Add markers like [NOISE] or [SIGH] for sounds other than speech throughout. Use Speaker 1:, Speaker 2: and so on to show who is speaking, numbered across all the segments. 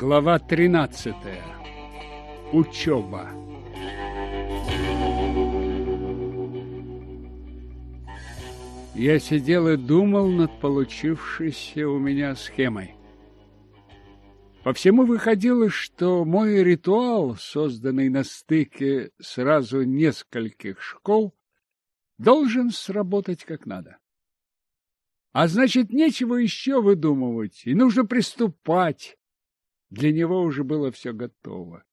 Speaker 1: Глава 13. Учеба. Я сидел и думал над получившейся у меня схемой. По всему выходило, что мой ритуал, созданный на стыке сразу нескольких школ, должен сработать как надо. А значит, нечего еще выдумывать, и нужно приступать. Для него уже было все готово.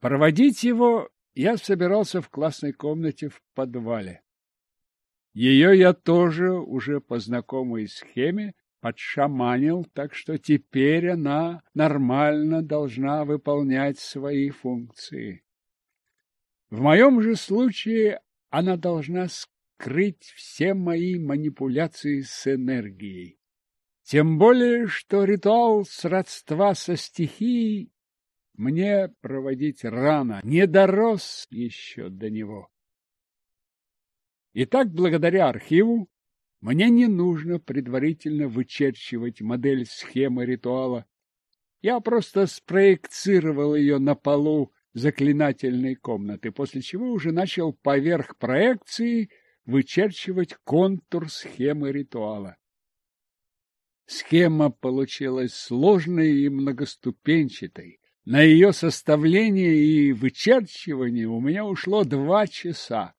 Speaker 1: Проводить его я собирался в классной комнате в подвале. Ее я тоже уже по знакомой схеме подшаманил, так что теперь она нормально должна выполнять свои функции. В моем же случае она должна скрыть все мои манипуляции с энергией. Тем более, что ритуал сродства со стихией мне проводить рано, не дорос еще до него. Итак, благодаря архиву мне не нужно предварительно вычерчивать модель схемы ритуала. Я просто спроектировал ее на полу заклинательной комнаты, после чего уже начал поверх проекции вычерчивать контур схемы ритуала. Схема получилась сложной и многоступенчатой. На ее составление и вычерчивание у меня ушло два часа.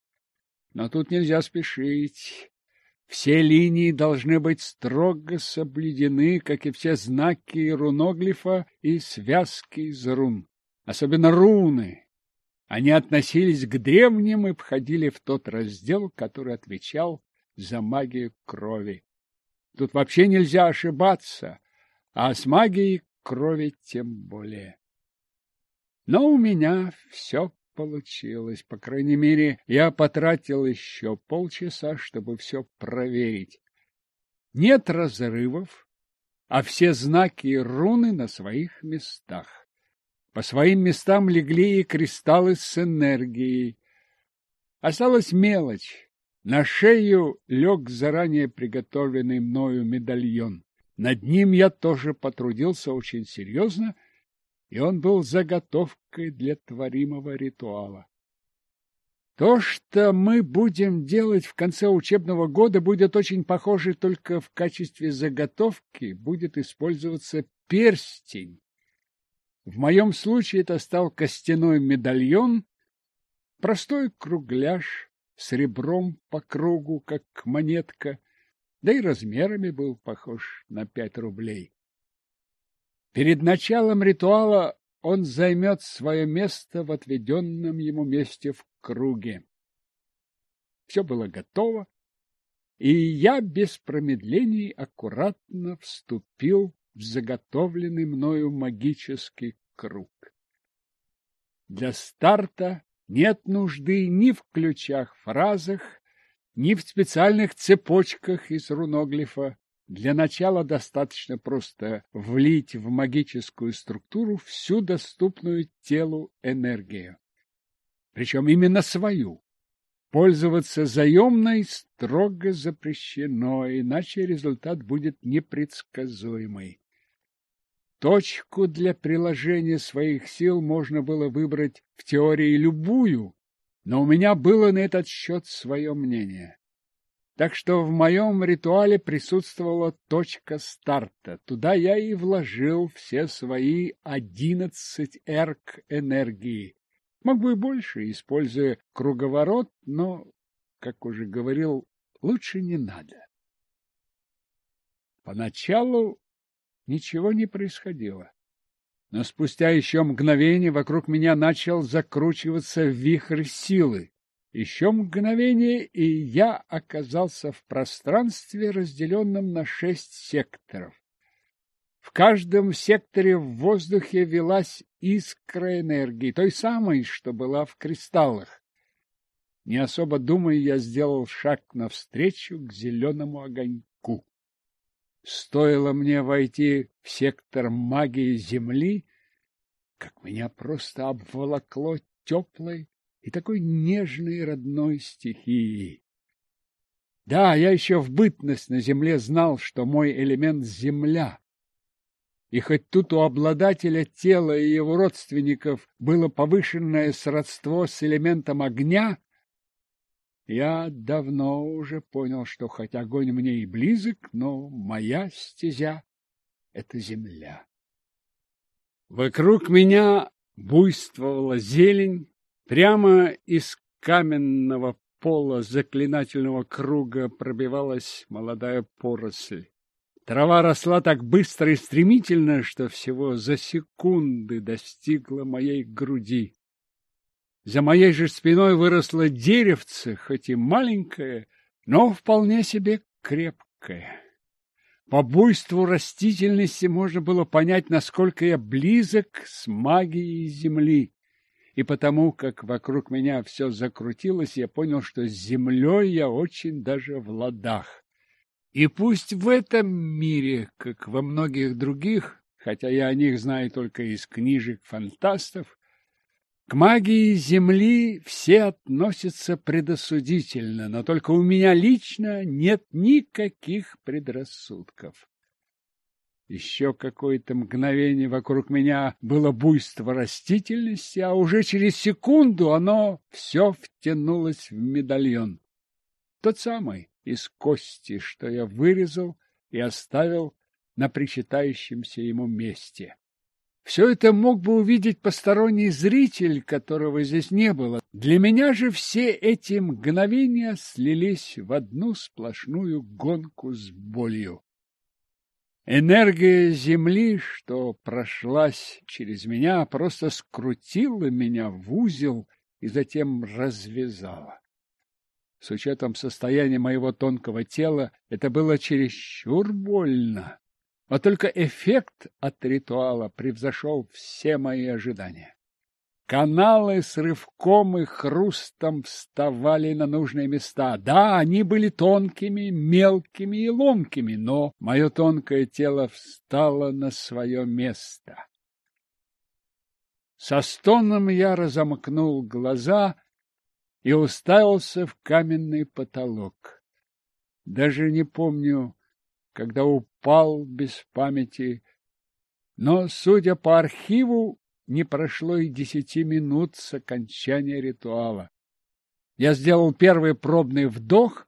Speaker 1: Но тут нельзя спешить. Все линии должны быть строго соблюдены, как и все знаки руноглифа и связки из рун. Особенно руны. Они относились к древним и входили в тот раздел, который отвечал за магию крови. Тут вообще нельзя ошибаться, а с магией крови тем более. Но у меня все получилось. По крайней мере, я потратил еще полчаса, чтобы все проверить. Нет разрывов, а все знаки и руны на своих местах. По своим местам легли и кристаллы с энергией. Осталась мелочь на шею лег заранее приготовленный мною медальон. Над ним я тоже потрудился очень серьезно, и он был заготовкой для творимого ритуала. То, что мы будем делать в конце учебного года, будет очень похоже, только в качестве заготовки будет использоваться перстень. В моем случае это стал костяной медальон, простой кругляш, с ребром по кругу, как монетка, да и размерами был похож на пять рублей. Перед началом ритуала он займет свое место в отведенном ему месте в круге. Все было готово, и я без промедлений аккуратно вступил в заготовленный мною магический круг. Для старта нет нужды ни в ключах-фразах, ни в специальных цепочках из руноглифа. Для начала достаточно просто влить в магическую структуру всю доступную телу энергию. Причем именно свою. Пользоваться заемной строго запрещено, иначе результат будет непредсказуемый. Точку для приложения своих сил можно было выбрать в теории любую, но у меня было на этот счет свое мнение. Так что в моем ритуале присутствовала точка старта. Туда я и вложил все свои одиннадцать эрк энергии. Мог бы и больше, используя круговорот, но, как уже говорил, лучше не надо. Поначалу ничего не происходило. Но спустя еще мгновение вокруг меня начал закручиваться вихрь силы. Еще мгновение, и я оказался в пространстве, разделенном на шесть секторов. В каждом секторе в воздухе велась искра энергии, той самой, что была в кристаллах. Не особо думая, я сделал шаг навстречу к зеленому огоньку. Стоило мне войти в сектор магии Земли, как меня просто обволокло теплой и такой нежной родной стихией. Да, я еще в бытность на Земле знал, что мой элемент — Земля. И хоть тут у обладателя тела и его родственников было повышенное сродство с элементом огня, я давно уже понял, что хоть огонь мне и близок, но моя стезя — это земля. Вокруг меня буйствовала зелень, прямо из каменного пола заклинательного круга пробивалась молодая поросль. Трава росла так быстро и стремительно, что всего за секунды достигла моей груди. За моей же спиной выросло деревце, хоть и маленькое, но вполне себе крепкое. По буйству растительности можно было понять, насколько я близок с магией земли. И потому, как вокруг меня все закрутилось, я понял, что с землей я очень даже в ладах. И пусть в этом мире, как во многих других, хотя я о них знаю только из книжек фантастов, к магии Земли все относятся предосудительно, но только у меня лично нет никаких предрассудков. Еще какое-то мгновение вокруг меня было буйство растительности, а уже через секунду оно все втянулось в медальон. Тот самый из кости, что я вырезал и оставил на причитающемся ему месте. Все это мог бы увидеть посторонний зритель, которого здесь не было. Для меня же все эти мгновения слились в одну сплошную гонку с болью. Энергия Земли, что прошлась через меня, просто скрутила меня в узел и затем развязала. С учетом состояния моего тонкого тела это было чересчур больно. А только эффект от ритуала превзошел все мои ожидания. Каналы с рывком и хрустом вставали на нужные места. Да, они были тонкими, мелкими и ломкими, но мое тонкое тело встало на свое место. Со стоном я разомкнул глаза и уставился в каменный потолок. Даже не помню, когда упал без памяти. Но, судя по архиву, не прошло и десяти минут с окончания ритуала. Я сделал первый пробный вдох,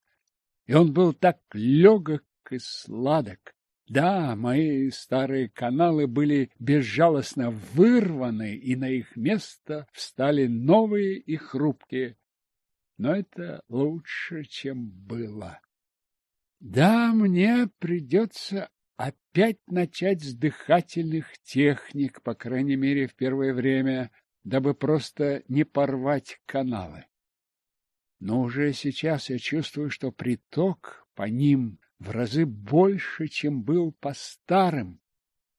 Speaker 1: и он был так легок и сладок. Да, мои старые каналы были безжалостно вырваны, и на их место встали новые и хрупкие. Но это лучше, чем было. Да, мне придется опять начать с дыхательных техник, по крайней мере, в первое время, дабы просто не порвать каналы. Но уже сейчас я чувствую, что приток по ним в разы больше, чем был по старым.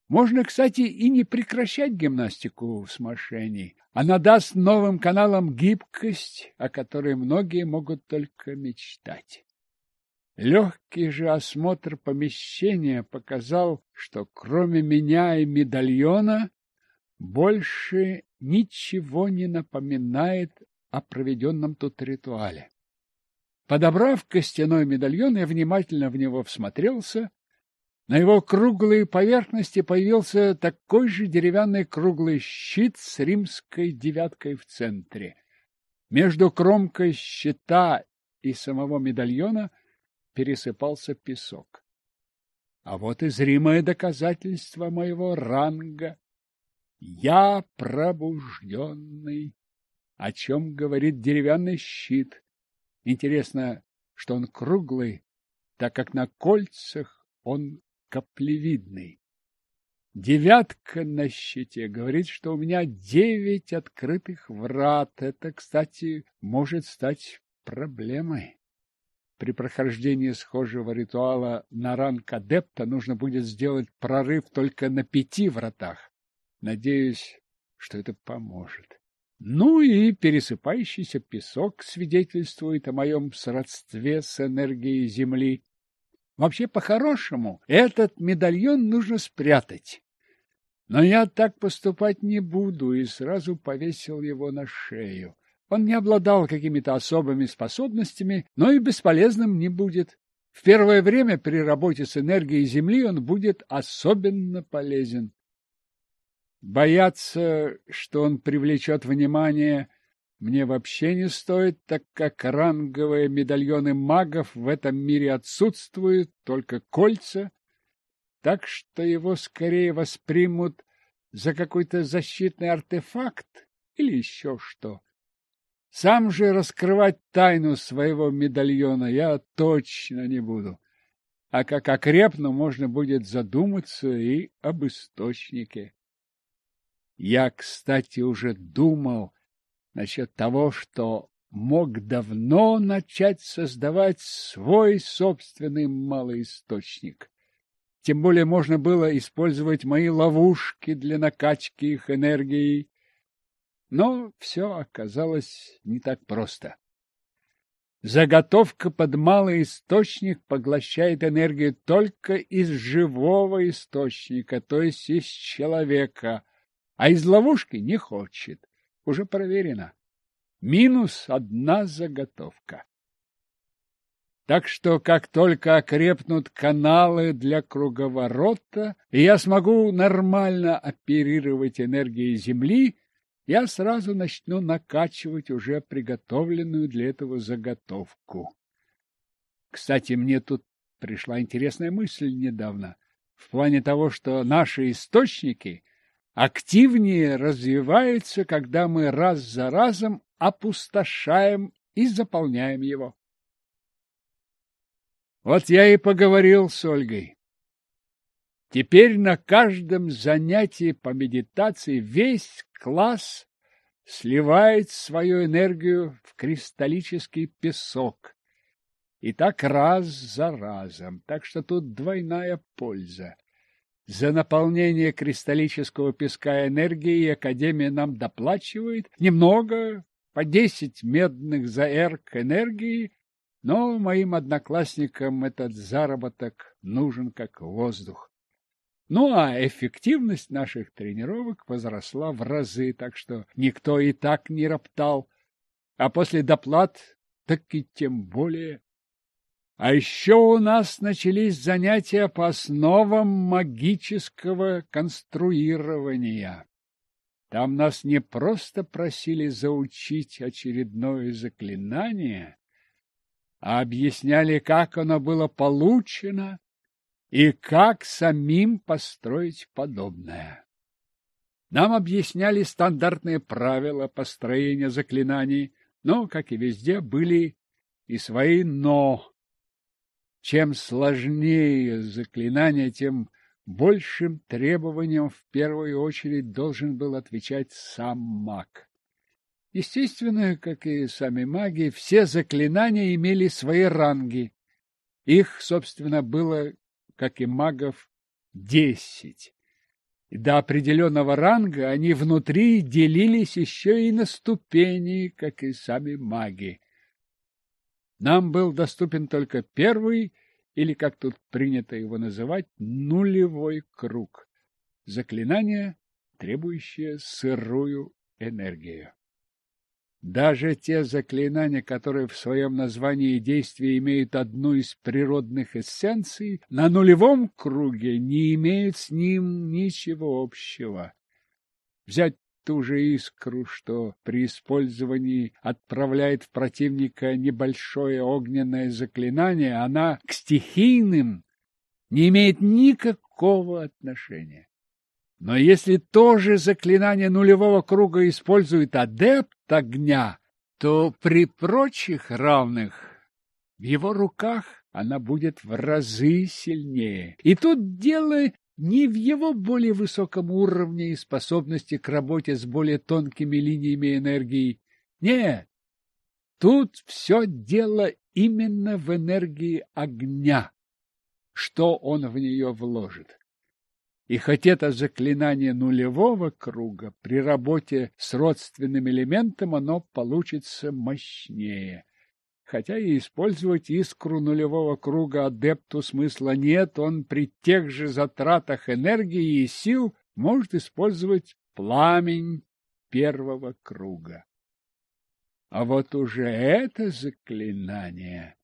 Speaker 1: Можно, кстати, и не прекращать гимнастику в смошении. Она даст новым каналам гибкость, о которой многие могут только мечтать. Легкий же осмотр помещения показал, что кроме меня и медальона больше ничего не напоминает о проведенном тут ритуале. Подобрав костяной медальон, я внимательно в него всмотрелся. На его круглой поверхности появился такой же деревянный круглый щит с римской девяткой в центре. Между кромкой щита и самого медальона — пересыпался песок. А вот и зримое доказательство моего ранга. Я пробужденный, о чем говорит деревянный щит. Интересно, что он круглый, так как на кольцах он каплевидный. Девятка на щите говорит, что у меня девять открытых врат. Это, кстати, может стать проблемой. При прохождении схожего ритуала на ранг адепта нужно будет сделать прорыв только на пяти вратах. Надеюсь, что это поможет. Ну и пересыпающийся песок свидетельствует о моем сродстве с энергией Земли. Вообще, по-хорошему, этот медальон нужно спрятать. Но я так поступать не буду и сразу повесил его на шею. Он не обладал какими-то особыми способностями, но и бесполезным не будет. В первое время при работе с энергией Земли он будет особенно полезен. Бояться, что он привлечет внимание, мне вообще не стоит, так как ранговые медальоны магов в этом мире отсутствуют, только кольца, так что его скорее воспримут за какой-то защитный артефакт или еще что. Сам же раскрывать тайну своего медальона я точно не буду. А как окрепну, можно будет задуматься и об источнике. Я, кстати, уже думал насчет того, что мог давно начать создавать свой собственный малый источник. Тем более можно было использовать мои ловушки для накачки их энергией. Но все оказалось не так просто. Заготовка под малый источник поглощает энергию только из живого источника, то есть из человека, а из ловушки не хочет. Уже проверено. Минус одна заготовка. Так что, как только окрепнут каналы для круговорота, и я смогу нормально оперировать энергией Земли, я сразу начну накачивать уже приготовленную для этого заготовку. Кстати, мне тут пришла интересная мысль недавно, в плане того, что наши источники активнее развиваются, когда мы раз за разом опустошаем и заполняем его. Вот я и поговорил с Ольгой. Теперь на каждом занятии по медитации весь класс сливает свою энергию в кристаллический песок. И так раз за разом, так что тут двойная польза. За наполнение кристаллического песка энергии Академия нам доплачивает немного, по десять медных за эрк энергии, но моим одноклассникам этот заработок нужен как воздух. Ну, а эффективность наших тренировок возросла в разы, так что никто и так не роптал. А после доплат так и тем более. А еще у нас начались занятия по основам магического конструирования. Там нас не просто просили заучить очередное заклинание, а объясняли, как оно было получено и как самим построить подобное. Нам объясняли стандартные правила построения заклинаний, но, как и везде, были и свои «но». Чем сложнее заклинание, тем большим требованиям в первую очередь должен был отвечать сам маг. Естественно, как и сами маги, все заклинания имели свои ранги. Их, собственно, было как и магов, десять. До определенного ранга они внутри делились еще и на ступени, как и сами маги. Нам был доступен только первый, или, как тут принято его называть, нулевой круг. Заклинание, требующее сырую энергию. Даже те заклинания, которые в своем названии и действии имеют одну из природных эссенций, на нулевом круге не имеют с ним ничего общего. Взять ту же искру, что при использовании отправляет в противника небольшое огненное заклинание, она к стихийным не имеет никакого отношения. Но если тоже заклинание нулевого круга использует адепт огня, то при прочих равных в его руках она будет в разы сильнее. И тут дело не в его более высоком уровне и способности к работе с более тонкими линиями энергии. Нет, тут все дело именно в энергии огня, что он в нее вложит. И хоть это заклинание нулевого круга, при работе с родственным элементом оно получится мощнее. Хотя и использовать искру нулевого круга адепту смысла нет, он при тех же затратах энергии и сил может использовать пламень первого круга. А вот уже это заклинание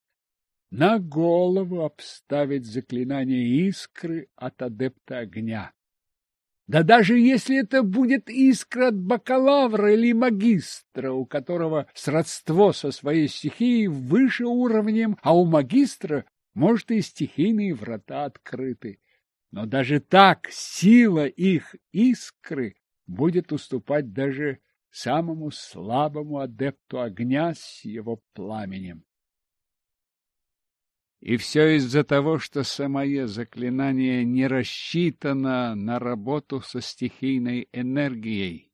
Speaker 1: на голову обставить заклинание искры от адепта огня. Да даже если это будет искра от бакалавра или магистра, у которого сродство со своей стихией выше уровнем, а у магистра, может, и стихийные врата открыты. Но даже так сила их искры будет уступать даже самому слабому адепту огня с его пламенем. И все из-за того, что самое заклинание не рассчитано на работу со стихийной энергией.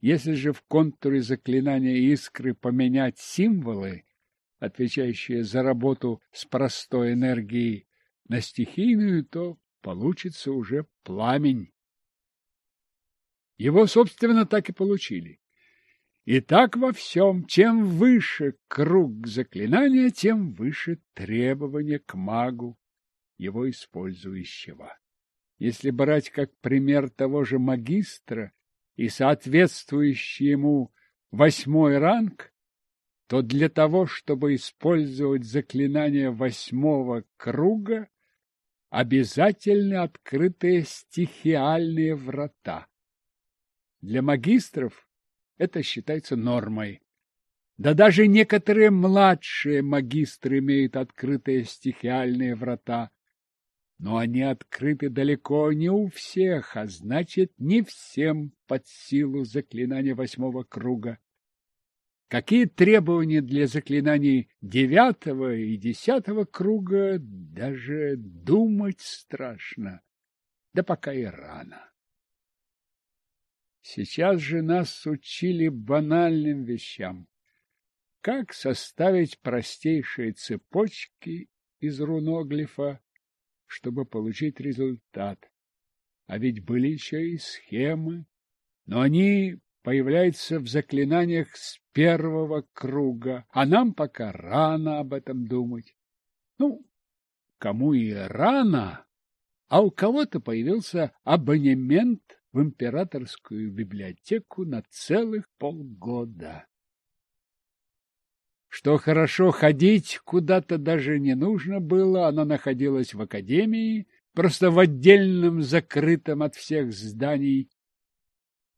Speaker 1: Если же в контуре заклинания искры поменять символы, отвечающие за работу с простой энергией, на стихийную, то получится уже пламень. Его, собственно, так и получили. И так во всем, чем выше круг заклинания, тем выше требования к магу, его использующего. Если брать как пример того же магистра и соответствующий ему восьмой ранг, то для того, чтобы использовать заклинание восьмого круга, обязательны открытые стихиальные врата. Для магистров это считается нормой. Да даже некоторые младшие магистры имеют открытые стихиальные врата. Но они открыты далеко не у всех, а значит, не всем под силу заклинания восьмого круга. Какие требования для заклинаний девятого и десятого круга, даже думать страшно. Да пока и рано. Сейчас же нас учили банальным вещам. Как составить простейшие цепочки из руноглифа, чтобы получить результат. А ведь были еще и схемы, но они появляются в заклинаниях с первого круга, а нам пока рано об этом думать. Ну, кому и рано, а у кого-то появился абонемент в императорскую библиотеку на целых полгода. Что хорошо ходить куда-то даже не нужно было, она находилась в академии, просто в отдельном закрытом от всех зданий.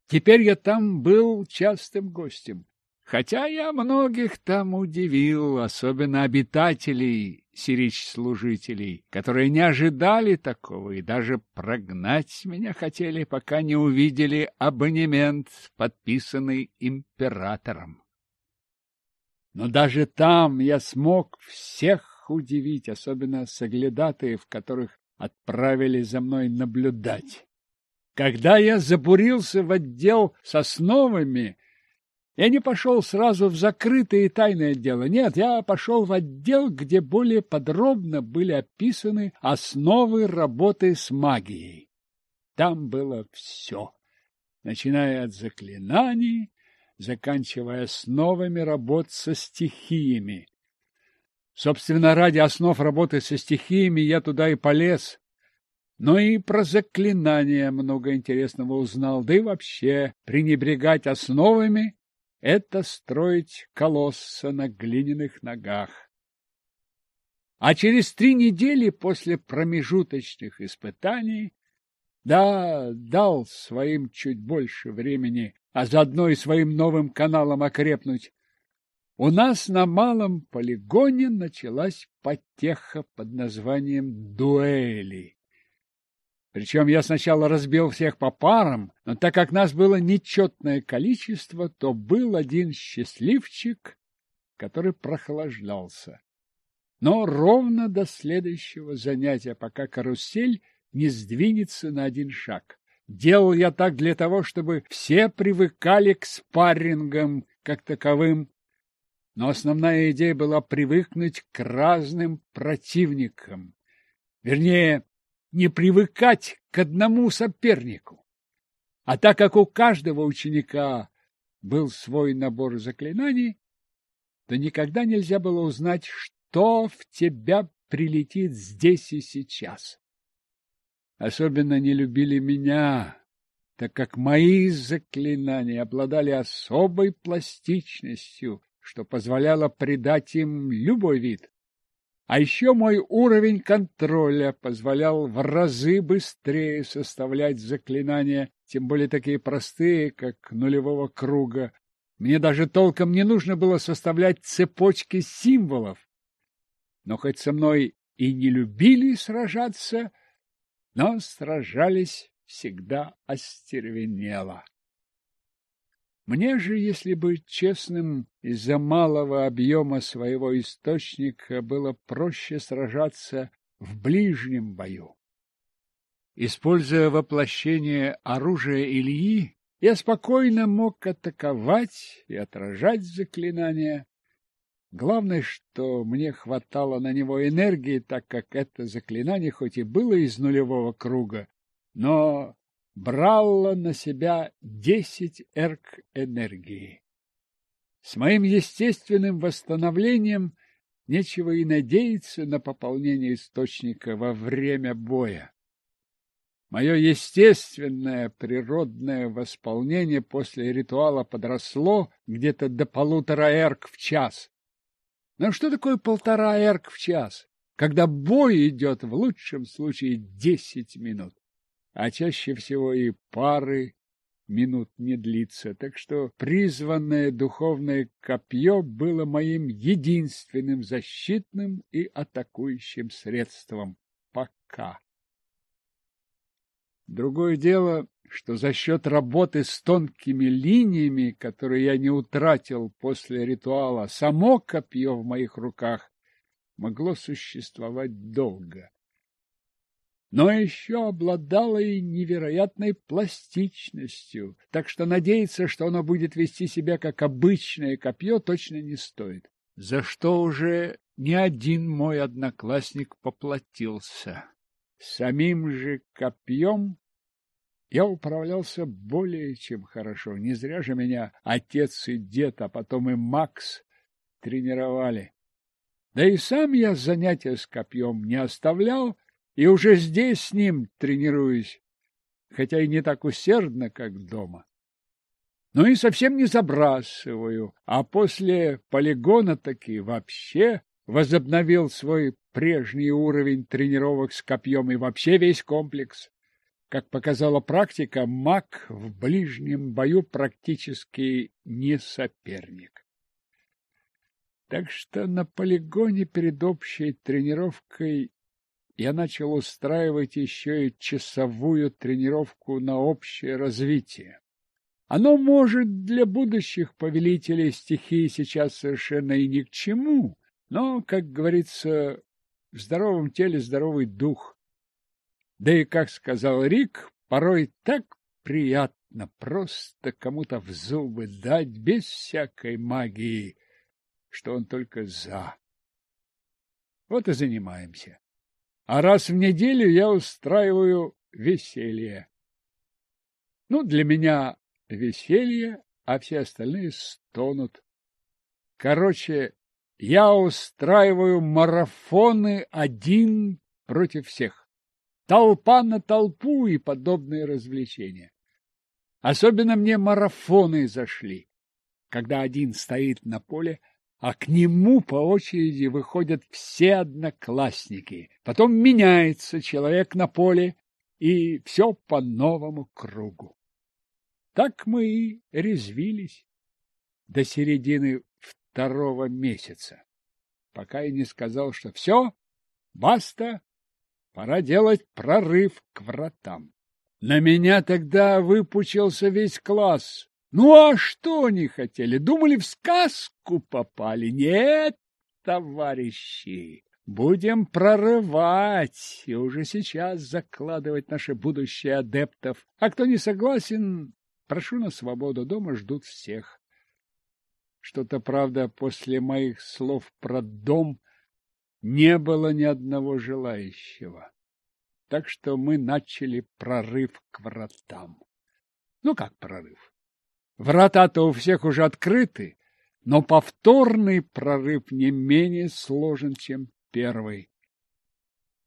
Speaker 1: Теперь я там был частым гостем. Хотя я многих там удивил, особенно обитателей сирич-служителей, которые не ожидали такого и даже прогнать меня хотели, пока не увидели абонемент, подписанный императором. Но даже там я смог всех удивить, особенно соглядатаев, которых отправили за мной наблюдать. Когда я забурился в отдел с основами, я не пошел сразу в закрытое и тайное дело. Нет, я пошел в отдел, где более подробно были описаны основы работы с магией. Там было все, начиная от заклинаний, заканчивая основами работ со стихиями. Собственно, ради основ работы со стихиями я туда и полез. Но и про заклинания много интересного узнал, да и вообще пренебрегать основами это строить колосса на глиняных ногах. А через три недели после промежуточных испытаний, да, дал своим чуть больше времени, а заодно и своим новым каналом окрепнуть, у нас на малом полигоне началась потеха под названием дуэли. Причем я сначала разбил всех по парам, но так как нас было нечетное количество, то был один счастливчик, который прохлаждался. Но ровно до следующего занятия, пока карусель не сдвинется на один шаг. Делал я так для того, чтобы все привыкали к спаррингам как таковым, но основная идея была привыкнуть к разным противникам. Вернее, не привыкать к одному сопернику. А так как у каждого ученика был свой набор заклинаний, то никогда нельзя было узнать, что в тебя прилетит здесь и сейчас. Особенно не любили меня, так как мои заклинания обладали особой пластичностью, что позволяло придать им любой вид. А еще мой уровень контроля позволял в разы быстрее составлять заклинания, тем более такие простые, как нулевого круга. Мне даже толком не нужно было составлять цепочки символов. Но хоть со мной и не любили сражаться, но сражались всегда остервенело. Мне же, если быть честным, из-за малого объема своего источника было проще сражаться в ближнем бою. Используя воплощение оружия Ильи, я спокойно мог атаковать и отражать заклинания. Главное, что мне хватало на него энергии, так как это заклинание хоть и было из нулевого круга, но брало на себя десять эрк энергии. С моим естественным восстановлением нечего и надеяться на пополнение источника во время боя. Мое естественное природное восполнение после ритуала подросло где-то до полутора эрк в час. Но что такое полтора эрк в час, когда бой идет в лучшем случае десять минут? А чаще всего и пары минут не длится, так что призванное духовное копье было моим единственным защитным и атакующим средством. Пока. Другое дело, что за счет работы с тонкими линиями, которые я не утратил после ритуала, само копье в моих руках могло существовать долго но еще обладало и невероятной пластичностью, так что надеяться, что оно будет вести себя как обычное копье, точно не стоит. За что уже ни один мой одноклассник поплатился. Самим же копьем я управлялся более чем хорошо. Не зря же меня отец и дед, а потом и Макс тренировали. Да и сам я занятия с копьем не оставлял, и уже здесь с ним тренируюсь, хотя и не так усердно, как дома. Ну и совсем не забрасываю, а после полигона таки вообще возобновил свой прежний уровень тренировок с копьем и вообще весь комплекс. Как показала практика, маг в ближнем бою практически не соперник. Так что на полигоне перед общей тренировкой я начал устраивать еще и часовую тренировку на общее развитие. Оно может для будущих повелителей стихии сейчас совершенно и ни к чему, но, как говорится, в здоровом теле здоровый дух. Да и, как сказал Рик, порой так приятно просто кому-то в зубы дать без всякой магии, что он только за. Вот и занимаемся а раз в неделю я устраиваю веселье. Ну, для меня веселье, а все остальные стонут. Короче, я устраиваю марафоны один против всех. Толпа на толпу и подобные развлечения. Особенно мне марафоны зашли, когда один стоит на поле, а к нему по очереди выходят все одноклассники. Потом меняется человек на поле, и все по новому кругу. Так мы и резвились до середины второго месяца, пока я не сказал, что все, баста, пора делать прорыв к вратам. На меня тогда выпучился весь класс. Ну, а что они хотели? Думали, в сказку попали? Нет, товарищи, будем прорывать и уже сейчас закладывать наше будущее адептов. А кто не согласен, прошу на свободу, дома ждут всех. Что-то, правда, после моих слов про дом не было ни одного желающего. Так что мы начали прорыв к вратам. Ну, как прорыв? Врата-то у всех уже открыты, но повторный прорыв не менее сложен, чем первый.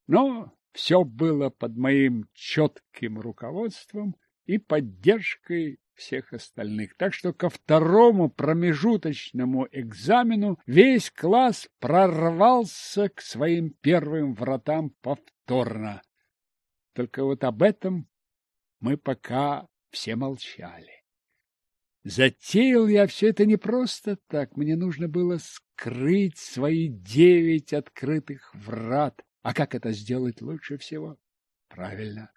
Speaker 1: Но все было под моим четким руководством и поддержкой всех остальных. Так что ко второму промежуточному экзамену весь класс прорвался к своим первым вратам повторно. Только вот об этом мы пока все молчали. Затеял я все это не просто так. Мне нужно было скрыть свои девять открытых врат. А как это сделать лучше всего? Правильно,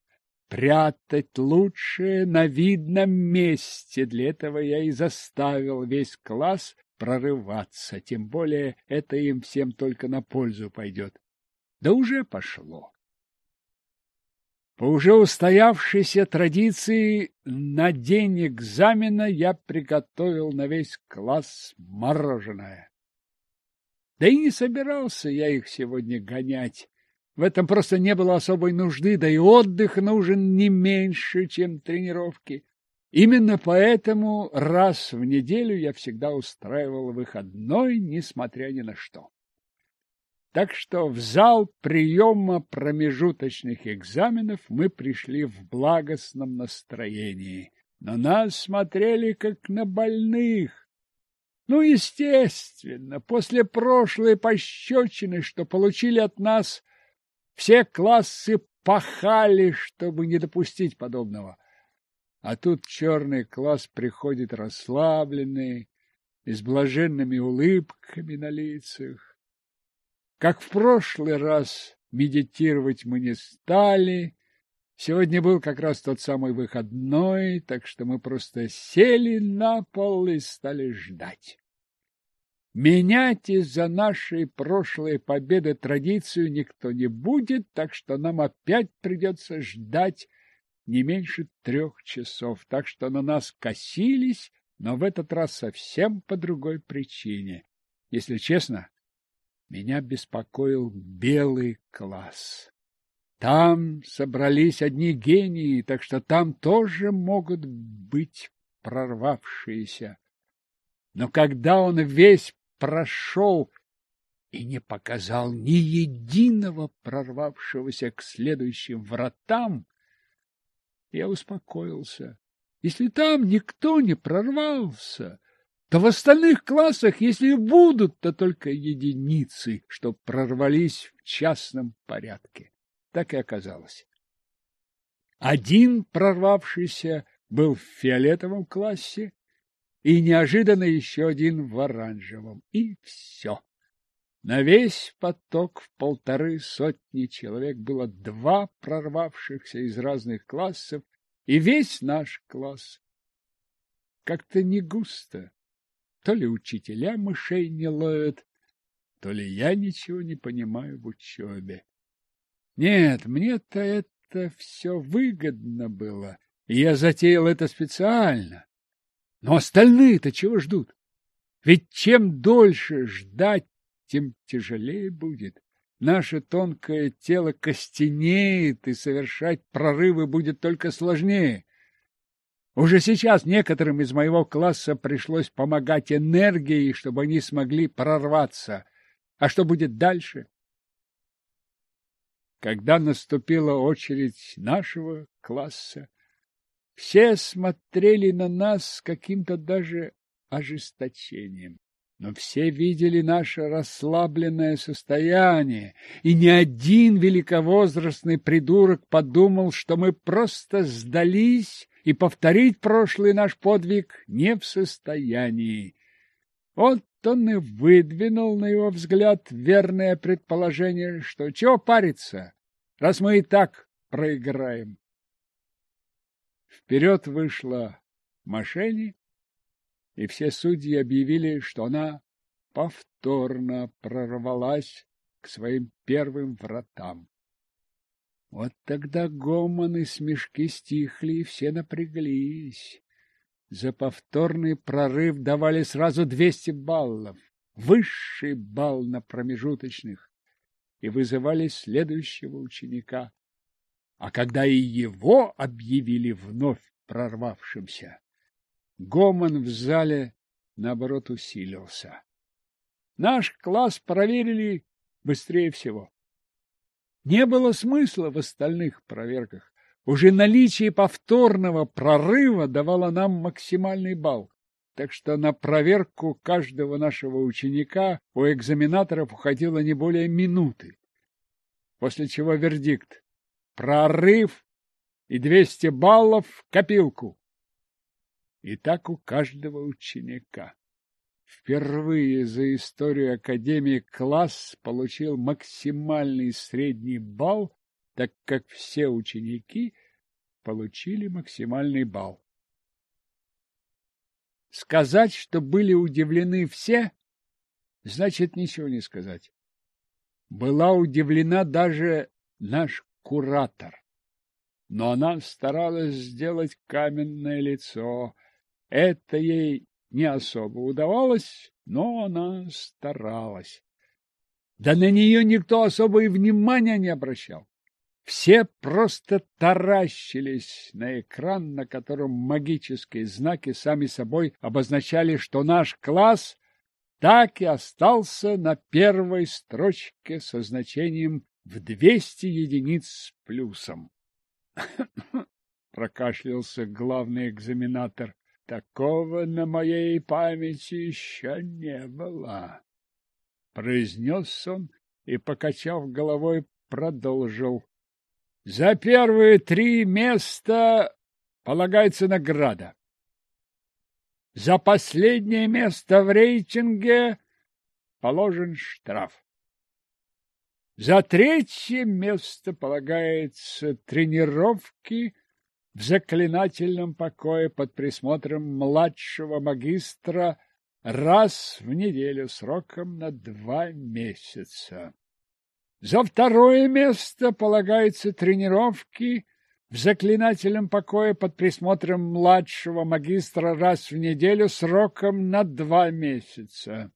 Speaker 1: прятать лучшее на видном месте. Для этого я и заставил весь класс прорываться. Тем более это им всем только на пользу пойдет. Да уже пошло. По уже устоявшейся традиции на день экзамена я приготовил на весь класс мороженое. Да и не собирался я их сегодня гонять. В этом просто не было особой нужды, да и отдых нужен не меньше, чем тренировки. Именно поэтому раз в неделю я всегда устраивал выходной, несмотря ни на что. Так что в зал приема промежуточных экзаменов мы пришли в благостном настроении. На нас смотрели как на больных. Ну, естественно, после прошлой пощечины, что получили от нас, все классы пахали, чтобы не допустить подобного. А тут черный класс приходит расслабленный и с блаженными улыбками на лицах. Как в прошлый раз, медитировать мы не стали. Сегодня был как раз тот самый выходной, так что мы просто сели на пол и стали ждать. Менять из-за нашей прошлой победы традицию никто не будет, так что нам опять придется ждать не меньше трех часов. Так что на нас косились, но в этот раз совсем по другой причине. Если честно, меня беспокоил белый класс. Там собрались одни гении, так что там тоже могут быть прорвавшиеся. Но когда он весь прошел и не показал ни единого прорвавшегося к следующим вратам, я успокоился. Если там никто не прорвался, то в остальных классах, если и будут, то только единицы, что прорвались в частном порядке. Так и оказалось. Один прорвавшийся был в фиолетовом классе, и неожиданно еще один в оранжевом. И все. На весь поток в полторы сотни человек было два прорвавшихся из разных классов, и весь наш класс. Как-то не густо. То ли учителя мышей не ловят, то ли я ничего не понимаю в учебе. Нет, мне-то это все выгодно было, и я затеял это специально. Но остальные-то чего ждут? Ведь чем дольше ждать, тем тяжелее будет. Наше тонкое тело костенеет, и совершать прорывы будет только сложнее. Уже сейчас некоторым из моего класса пришлось помогать энергией, чтобы они смогли прорваться. А что будет дальше? Когда наступила очередь нашего класса, все смотрели на нас с каким-то даже ожесточением. Но все видели наше расслабленное состояние, и ни один великовозрастный придурок подумал, что мы просто сдались и повторить прошлый наш подвиг не в состоянии. Вот он и выдвинул на его взгляд верное предположение, что чего париться, раз мы и так проиграем. Вперед вышла Машени, и все судьи объявили, что она повторно прорвалась к своим первым вратам. Вот тогда гомон и смешки стихли, и все напряглись. За повторный прорыв давали сразу двести баллов, высший балл на промежуточных, и вызывали следующего ученика. А когда и его объявили вновь прорвавшимся, гомон в зале, наоборот, усилился. Наш класс проверили быстрее всего. Не было смысла в остальных проверках. уже наличие повторного прорыва давало нам максимальный балл. Так что на проверку каждого нашего ученика у экзаменаторов уходило не более минуты. После чего вердикт – прорыв и 200 баллов в копилку. И так у каждого ученика. Впервые за историю Академии класс получил максимальный средний балл, так как все ученики получили максимальный балл. Сказать, что были удивлены все, значит ничего не сказать. Была удивлена даже наш куратор. Но она старалась сделать каменное лицо. Это ей не особо удавалось, но она старалась. Да на нее никто особо и внимания не обращал. Все просто таращились на экран, на котором магические знаки сами собой обозначали, что наш класс так и остался на первой строчке со значением в 200 единиц плюсом. [COUGHS] Прокашлялся главный экзаменатор. Такого на моей памяти еще не было. Произнес он и, покачав головой, продолжил. За первые три места полагается награда. За последнее место в рейтинге положен штраф. За третье место полагается тренировки в заклинательном покое под присмотром младшего магистра раз в неделю сроком на два месяца. За второе место полагаются тренировки в заклинательном покое под присмотром младшего магистра раз в неделю сроком на два месяца.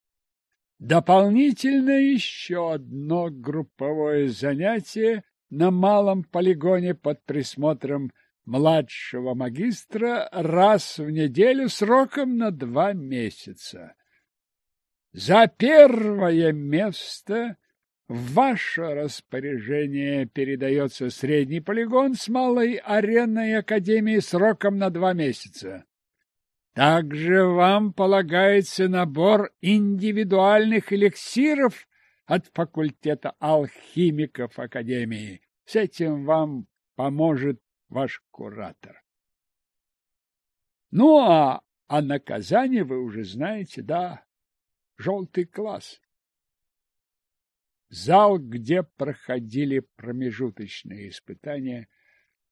Speaker 1: Дополнительно еще одно групповое занятие на малом полигоне под присмотром младшего магистра раз в неделю сроком на два месяца. За первое место в ваше распоряжение передается средний полигон с малой ареной Академии сроком на два месяца. Также вам полагается набор индивидуальных эликсиров от факультета алхимиков Академии. С этим вам поможет ваш куратор. Ну, а о наказании вы уже знаете, да, желтый класс. Зал, где проходили промежуточные испытания,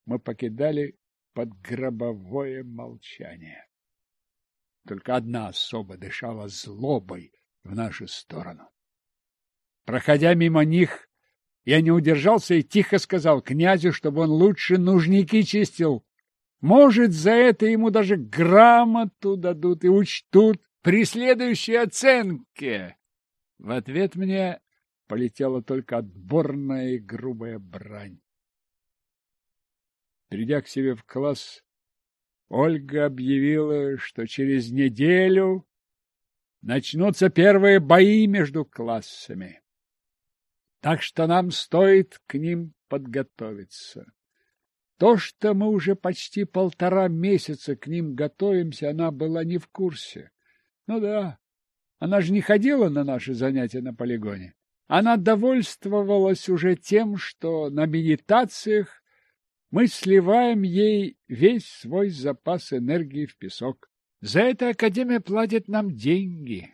Speaker 1: мы покидали под гробовое молчание. Только одна особа дышала злобой в нашу сторону. Проходя мимо них, я не удержался и тихо сказал князю, чтобы он лучше нужники чистил. Может, за это ему даже грамоту дадут и учтут при следующей оценке. В ответ мне полетела только отборная и грубая брань. Придя к себе в класс, Ольга объявила, что через неделю начнутся первые бои между классами. Так что нам стоит к ним подготовиться. То, что мы уже почти полтора месяца к ним готовимся, она была не в курсе. Ну да, она же не ходила на наши занятия на полигоне. Она довольствовалась уже тем, что на медитациях мы сливаем ей весь свой запас энергии в песок. За это Академия платит нам деньги. —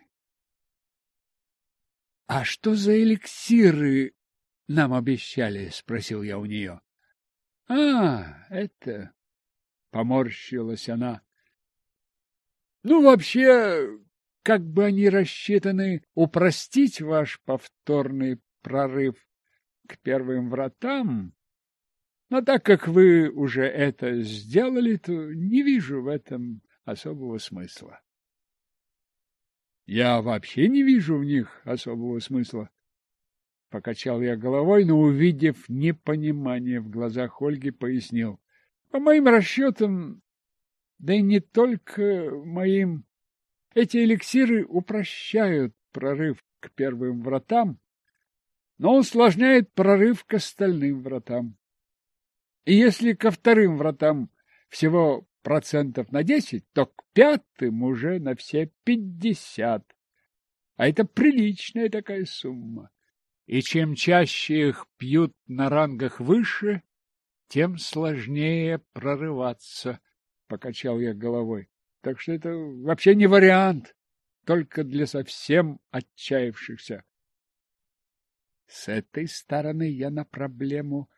Speaker 1: А что за эликсиры нам обещали? — спросил я у нее. — А, это... — поморщилась она. — Ну, вообще, как бы они рассчитаны упростить ваш повторный прорыв к первым вратам. Но так как вы уже это сделали, то не вижу в этом особого смысла. Я вообще не вижу в них особого смысла. Покачал я головой, но, увидев непонимание в глазах Ольги, пояснил. По моим расчетам, да и не только моим, эти эликсиры упрощают прорыв к первым вратам, но усложняют прорыв к остальным вратам. И если ко вторым вратам всего процентов на десять, то к пятым уже на все пятьдесят. А это приличная такая сумма. И чем чаще их пьют на рангах выше, тем сложнее прорываться, — покачал я головой. Так что это вообще не вариант, только для совсем отчаявшихся. С этой стороны я на проблему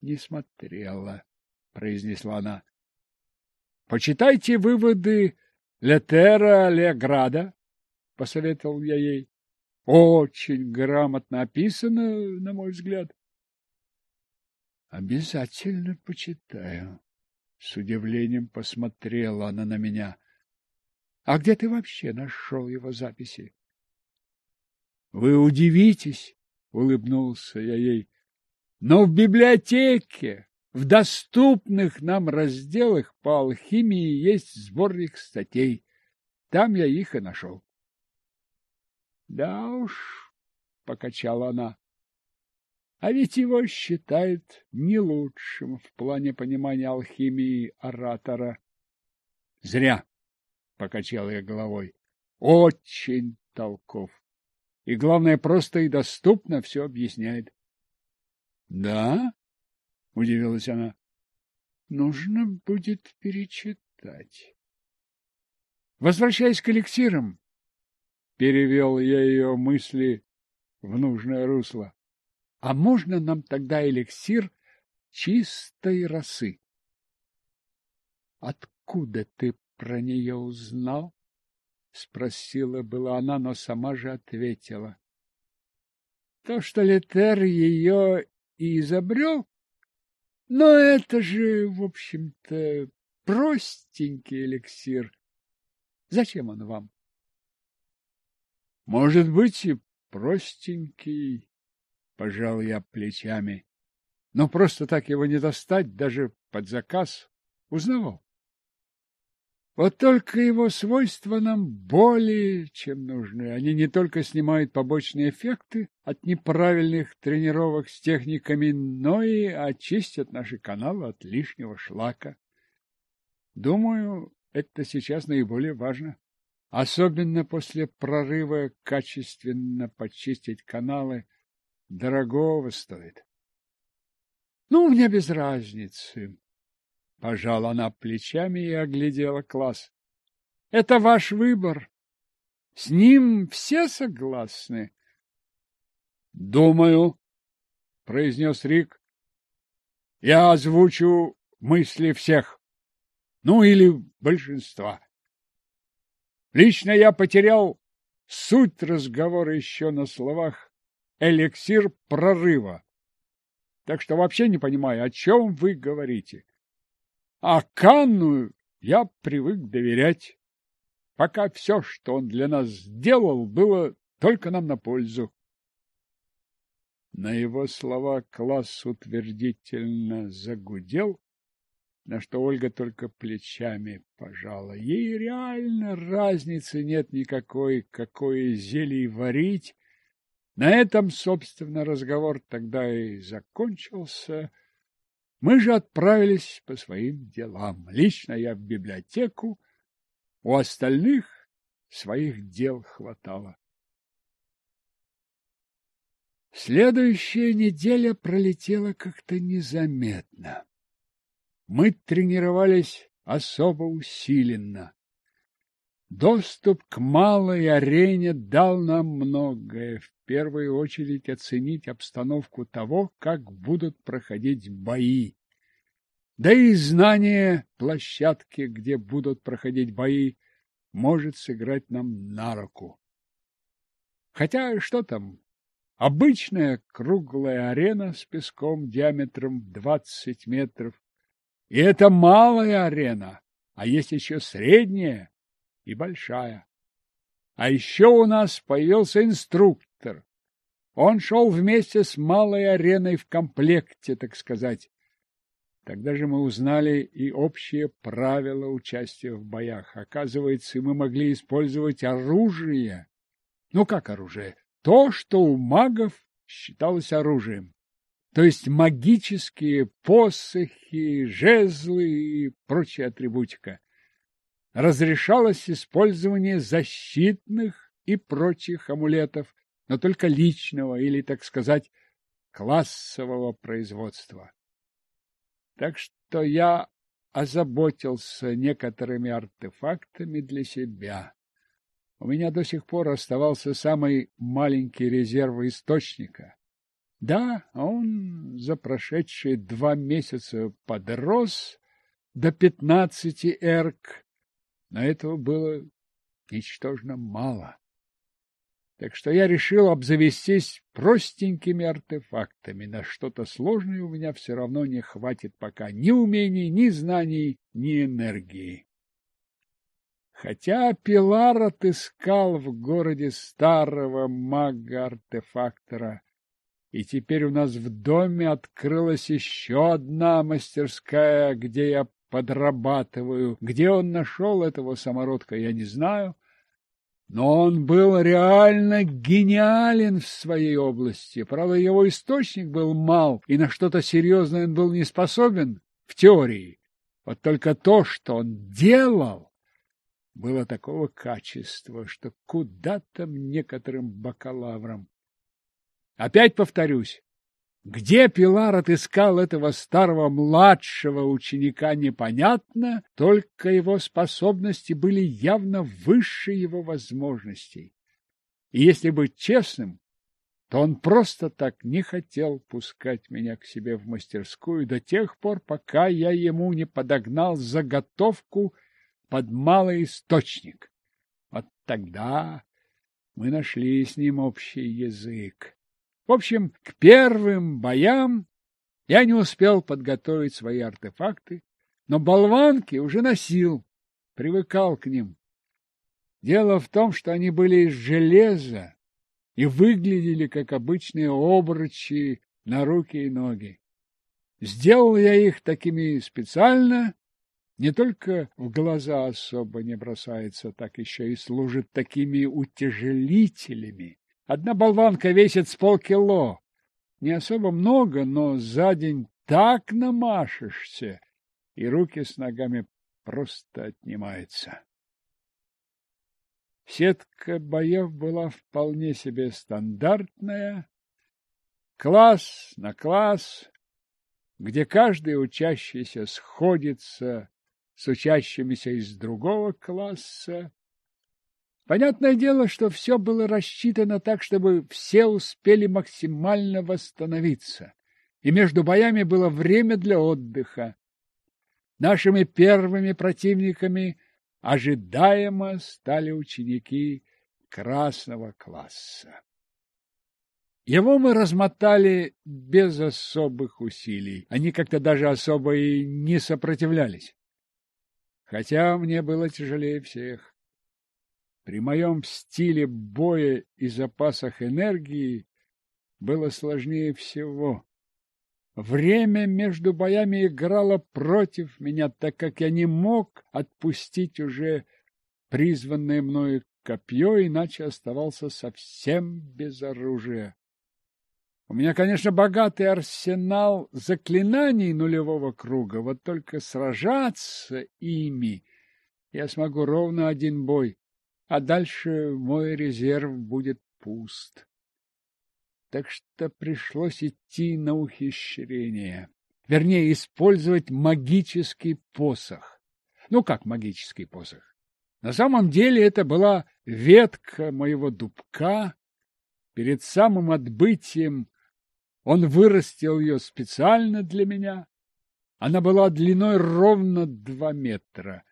Speaker 1: не смотрела, — произнесла она. Почитайте выводы Летера Леграда, — посоветовал я ей. Очень грамотно описано, на мой взгляд. Обязательно почитаю. С удивлением посмотрела она на меня. А где ты вообще нашел его записи? Вы удивитесь, улыбнулся я ей. Но в библиотеке в доступных нам разделах по алхимии есть сборник статей. Там я их и нашел. — Да уж, — покачала она, — а ведь его считают не лучшим в плане понимания алхимии оратора. — Зря, — покачал я головой, — очень толков. И, главное, просто и доступно все объясняет. — Да? — удивилась она. — Нужно будет перечитать. Возвращаясь к эликсирам, перевел я ее мысли в нужное русло. А можно нам тогда эликсир чистой росы? Откуда ты про нее узнал? Спросила была она, но сама же ответила. То, что Летер ее и изобрел, но это же, в общем-то, простенький эликсир. Зачем он вам? Может быть, и простенький, пожал я плечами. Но просто так его не достать, даже под заказ. Узнавал. Вот только его свойства нам более чем нужны. Они не только снимают побочные эффекты от неправильных тренировок с техниками, но и очистят наши каналы от лишнего шлака. Думаю, это сейчас наиболее важно. Особенно после прорыва качественно почистить каналы дорогого стоит. Ну, мне без разницы. Пожала она плечами и оглядела класс. — Это ваш выбор. С ним все согласны. — Думаю, — произнес Рик, — я озвучу мысли всех. Ну, или большинства. Лично я потерял суть разговора еще на словах «эликсир прорыва». Так что вообще не понимаю, о чем вы говорите. А Канну я привык доверять. Пока все, что он для нас сделал, было только нам на пользу. На его слова класс утвердительно загудел, на что Ольга только плечами пожала. Ей реально разницы нет никакой, какое зелье варить. На этом, собственно, разговор тогда и закончился. Мы же отправились по своим делам. Лично я в библиотеку, у остальных своих дел хватало. Следующая неделя пролетела как-то незаметно. Мы тренировались особо усиленно. Доступ к малой арене дал нам многое. В первую очередь оценить обстановку того, как будут проходить бои. Да и знание площадки, где будут проходить бои, может сыграть нам на руку. Хотя что там? Обычная круглая арена с песком диаметром 20 метров. И это малая арена, а есть еще средняя и большая. А еще у нас появился инструктор. Он шел вместе с малой ареной в комплекте, так сказать. Тогда же мы узнали и общие правила участия в боях. Оказывается, мы могли использовать оружие. Ну, как оружие? То, что у магов считалось оружием. то есть магические посохи, жезлы и прочая атрибутика. Разрешалось использование защитных и прочих амулетов, но только личного или, так сказать, классового производства. Так что я озаботился некоторыми артефактами для себя. У меня до сих пор оставался самый маленький резерв источника. Да, он за прошедшие два месяца подрос до пятнадцати эрк, но этого было ничтожно мало. Так что я решил обзавестись простенькими артефактами. На что-то сложное у меня все равно не хватит пока ни умений, ни знаний, ни энергии. Хотя Пилар отыскал в городе старого мага-артефактора, и теперь у нас в доме открылась еще одна мастерская, где я подрабатываю. Где он нашел этого самородка, я не знаю, но он был реально гениален в своей области. Правда, его источник был мал, и на что-то серьезное он был не способен в теории. Вот только то, что он делал, было такого качества, что куда там некоторым бакалаврам. Опять повторюсь, где Пилар отыскал этого старого младшего ученика, непонятно, только его способности были явно выше его возможностей. И если быть честным, то он просто так не хотел пускать меня к себе в мастерскую до тех пор, пока я ему не подогнал заготовку под малый источник. Вот тогда мы нашли с ним общий язык. В общем, к первым боям я не успел подготовить свои артефакты, но болванки уже носил, привыкал к ним. Дело в том, что они были из железа и выглядели как обычные обручи на руки и ноги. Сделал я их такими специально, не только в глаза особо не бросается, так еще и служит такими утяжелителями. Одна болванка весит с полкило. Не особо много, но за день так намашешься, и руки с ногами просто отнимаются. Сетка боев была вполне себе стандартная. Класс на класс, где каждый учащийся сходится с учащимися из другого класса, Понятное дело, что все было рассчитано так, чтобы все успели максимально восстановиться, и между боями было время для отдыха. Нашими первыми противниками ожидаемо стали ученики красного класса. Его мы размотали без особых усилий. Они как-то даже особо и не сопротивлялись. Хотя мне было тяжелее всех. При моем стиле боя и запасах энергии было сложнее всего. Время между боями играло против меня, так как я не мог отпустить уже призванное мною копье, иначе оставался совсем без оружия. У меня, конечно, богатый арсенал заклинаний нулевого круга, вот только сражаться ими я смогу ровно один бой а дальше мой резерв будет пуст. Так что пришлось идти на ухищрение. Вернее, использовать магический посох. Ну, как магический посох? На самом деле это была ветка моего дубка. Перед самым отбытием он вырастил ее специально для меня. Она была длиной ровно два метра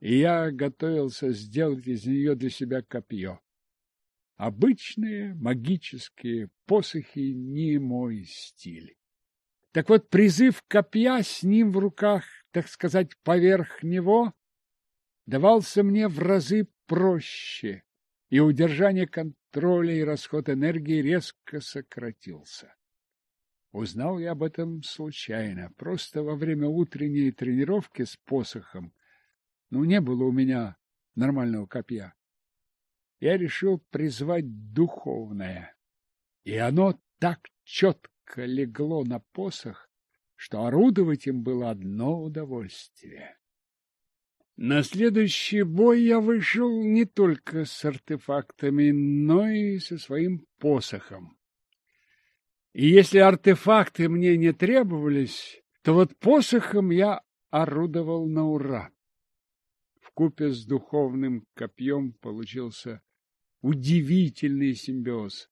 Speaker 1: и я готовился сделать из нее для себя копье. Обычные магические посохи не мой стиль. Так вот, призыв копья с ним в руках, так сказать, поверх него, давался мне в разы проще, и удержание контроля и расход энергии резко сократился. Узнал я об этом случайно, просто во время утренней тренировки с посохом ну, не было у меня нормального копья. Я решил призвать духовное. И оно так четко легло на посох, что орудовать им было одно удовольствие. На следующий бой я вышел не только с артефактами, но и со своим посохом. И если артефакты мне не требовались, то вот посохом я орудовал на ура. Купе с духовным копьем получился удивительный симбиоз.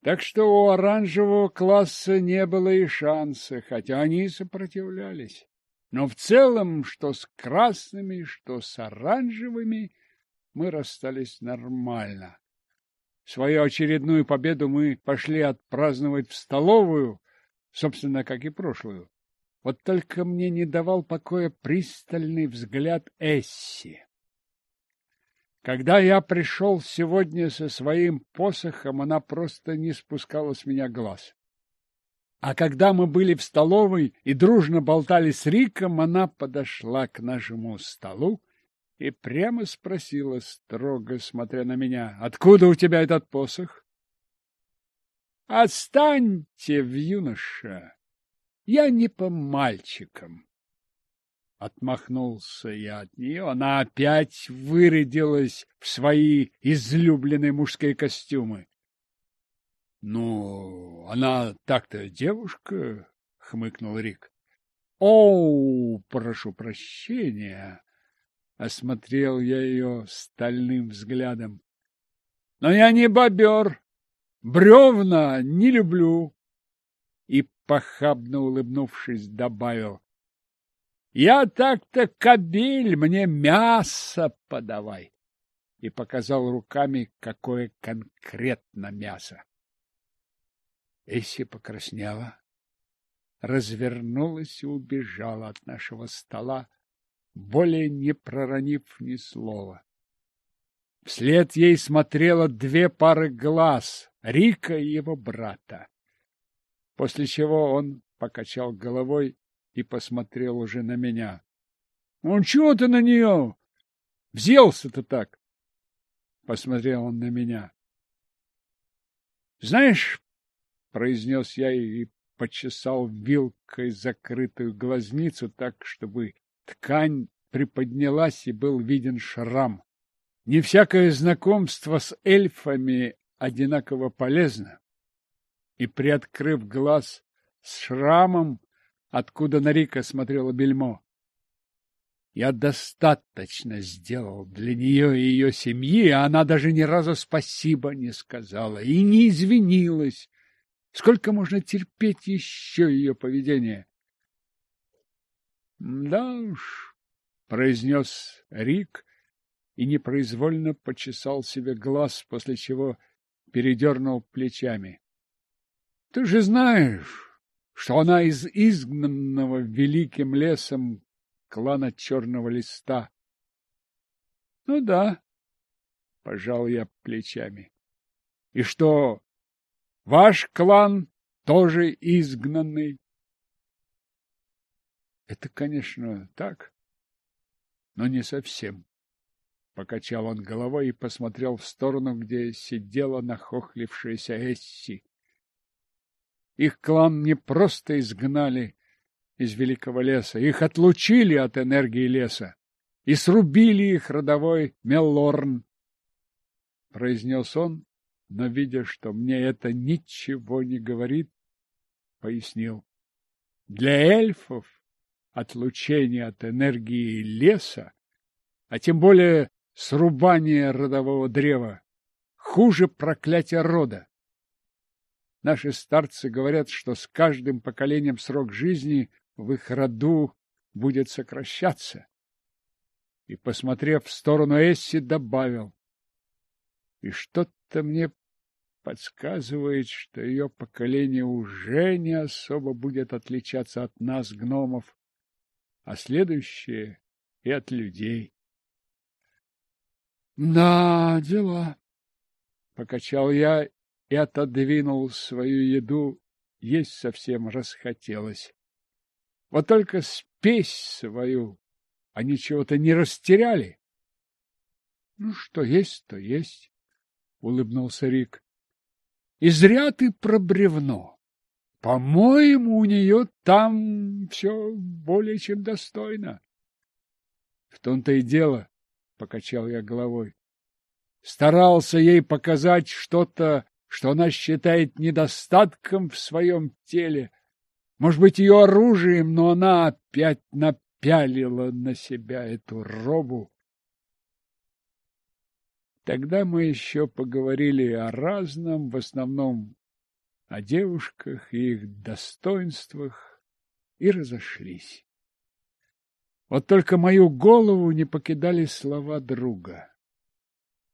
Speaker 1: Так что у оранжевого класса не было и шанса, хотя они сопротивлялись. Но в целом, что с красными, что с оранжевыми, мы расстались нормально. Свою очередную победу мы пошли отпраздновать в столовую, собственно, как и прошлую. Вот только мне не давал покоя пристальный взгляд Эсси. Когда я пришел сегодня со своим посохом, она просто не спускала с меня глаз. А когда мы были в столовой и дружно болтали с Риком, она подошла к нашему столу и прямо спросила, строго смотря на меня, «Откуда у тебя этот посох?» «Отстаньте, в юноша! Я не по мальчикам!» Отмахнулся я от нее, она опять вырядилась в свои излюбленные мужские костюмы. — Ну, она так-то девушка, — хмыкнул Рик. — О, прошу прощения! — осмотрел я ее стальным взглядом. — Но я не бобер, бревна не люблю. Похабно улыбнувшись, добавил. Я так-то кобель, мне мясо подавай. И показал руками, какое конкретно мясо. Эсси покраснела, развернулась и убежала от нашего стола, более не проронив ни слова. Вслед ей смотрело две пары глаз, Рика и его брата. После чего он покачал головой и посмотрел уже на меня. — Он чего ты на нее? Взялся-то так? Посмотрел он на меня. — Знаешь, — произнес я и почесал вилкой закрытую глазницу так, чтобы ткань приподнялась и был виден шрам. Не всякое знакомство с эльфами одинаково полезно. И, приоткрыв глаз с шрамом, откуда на Рика смотрела бельмо. Я достаточно сделал для нее и ее семьи, а она даже ни разу спасибо не сказала и не извинилась. Сколько можно терпеть еще ее поведение? — Да уж, — произнес Рик и непроизвольно почесал себе глаз, после чего передернул плечами. — Ты же знаешь, что она из изгнанного великим лесом клана черного листа. Ну да, пожал я плечами. И что, ваш клан тоже изгнанный? Это, конечно, так, но не совсем. Покачал он головой и посмотрел в сторону, где сидела нахохлившаяся Эсси. Их клан не просто изгнали из великого леса, их отлучили от энергии леса и срубили их родовой Меллорн. Произнес он, но, видя, что мне это ничего не говорит, пояснил. Для эльфов отлучение от энергии леса, а тем более срубание родового древа, хуже проклятия рода. Наши старцы говорят, что с каждым поколением срок жизни в их роду будет сокращаться. И, посмотрев в сторону Эсси, добавил. И что-то мне подсказывает, что ее поколение уже не особо будет отличаться от нас, гномов, а следующее и от людей. — Да, дела, — покачал я и отодвинул свою еду, есть совсем расхотелось. Вот только спесь свою они чего-то не растеряли. — Ну, что есть, то есть, — улыбнулся Рик. — И зря ты про бревно. По-моему, у нее там все более чем достойно. В том-то и дело, — покачал я головой. Старался ей показать что-то, что она считает недостатком в своем теле. Может быть, ее оружием, но она опять напялила на себя эту робу. Тогда мы еще поговорили о разном, в основном о девушках и их достоинствах, и разошлись. Вот только мою голову не покидали слова друга.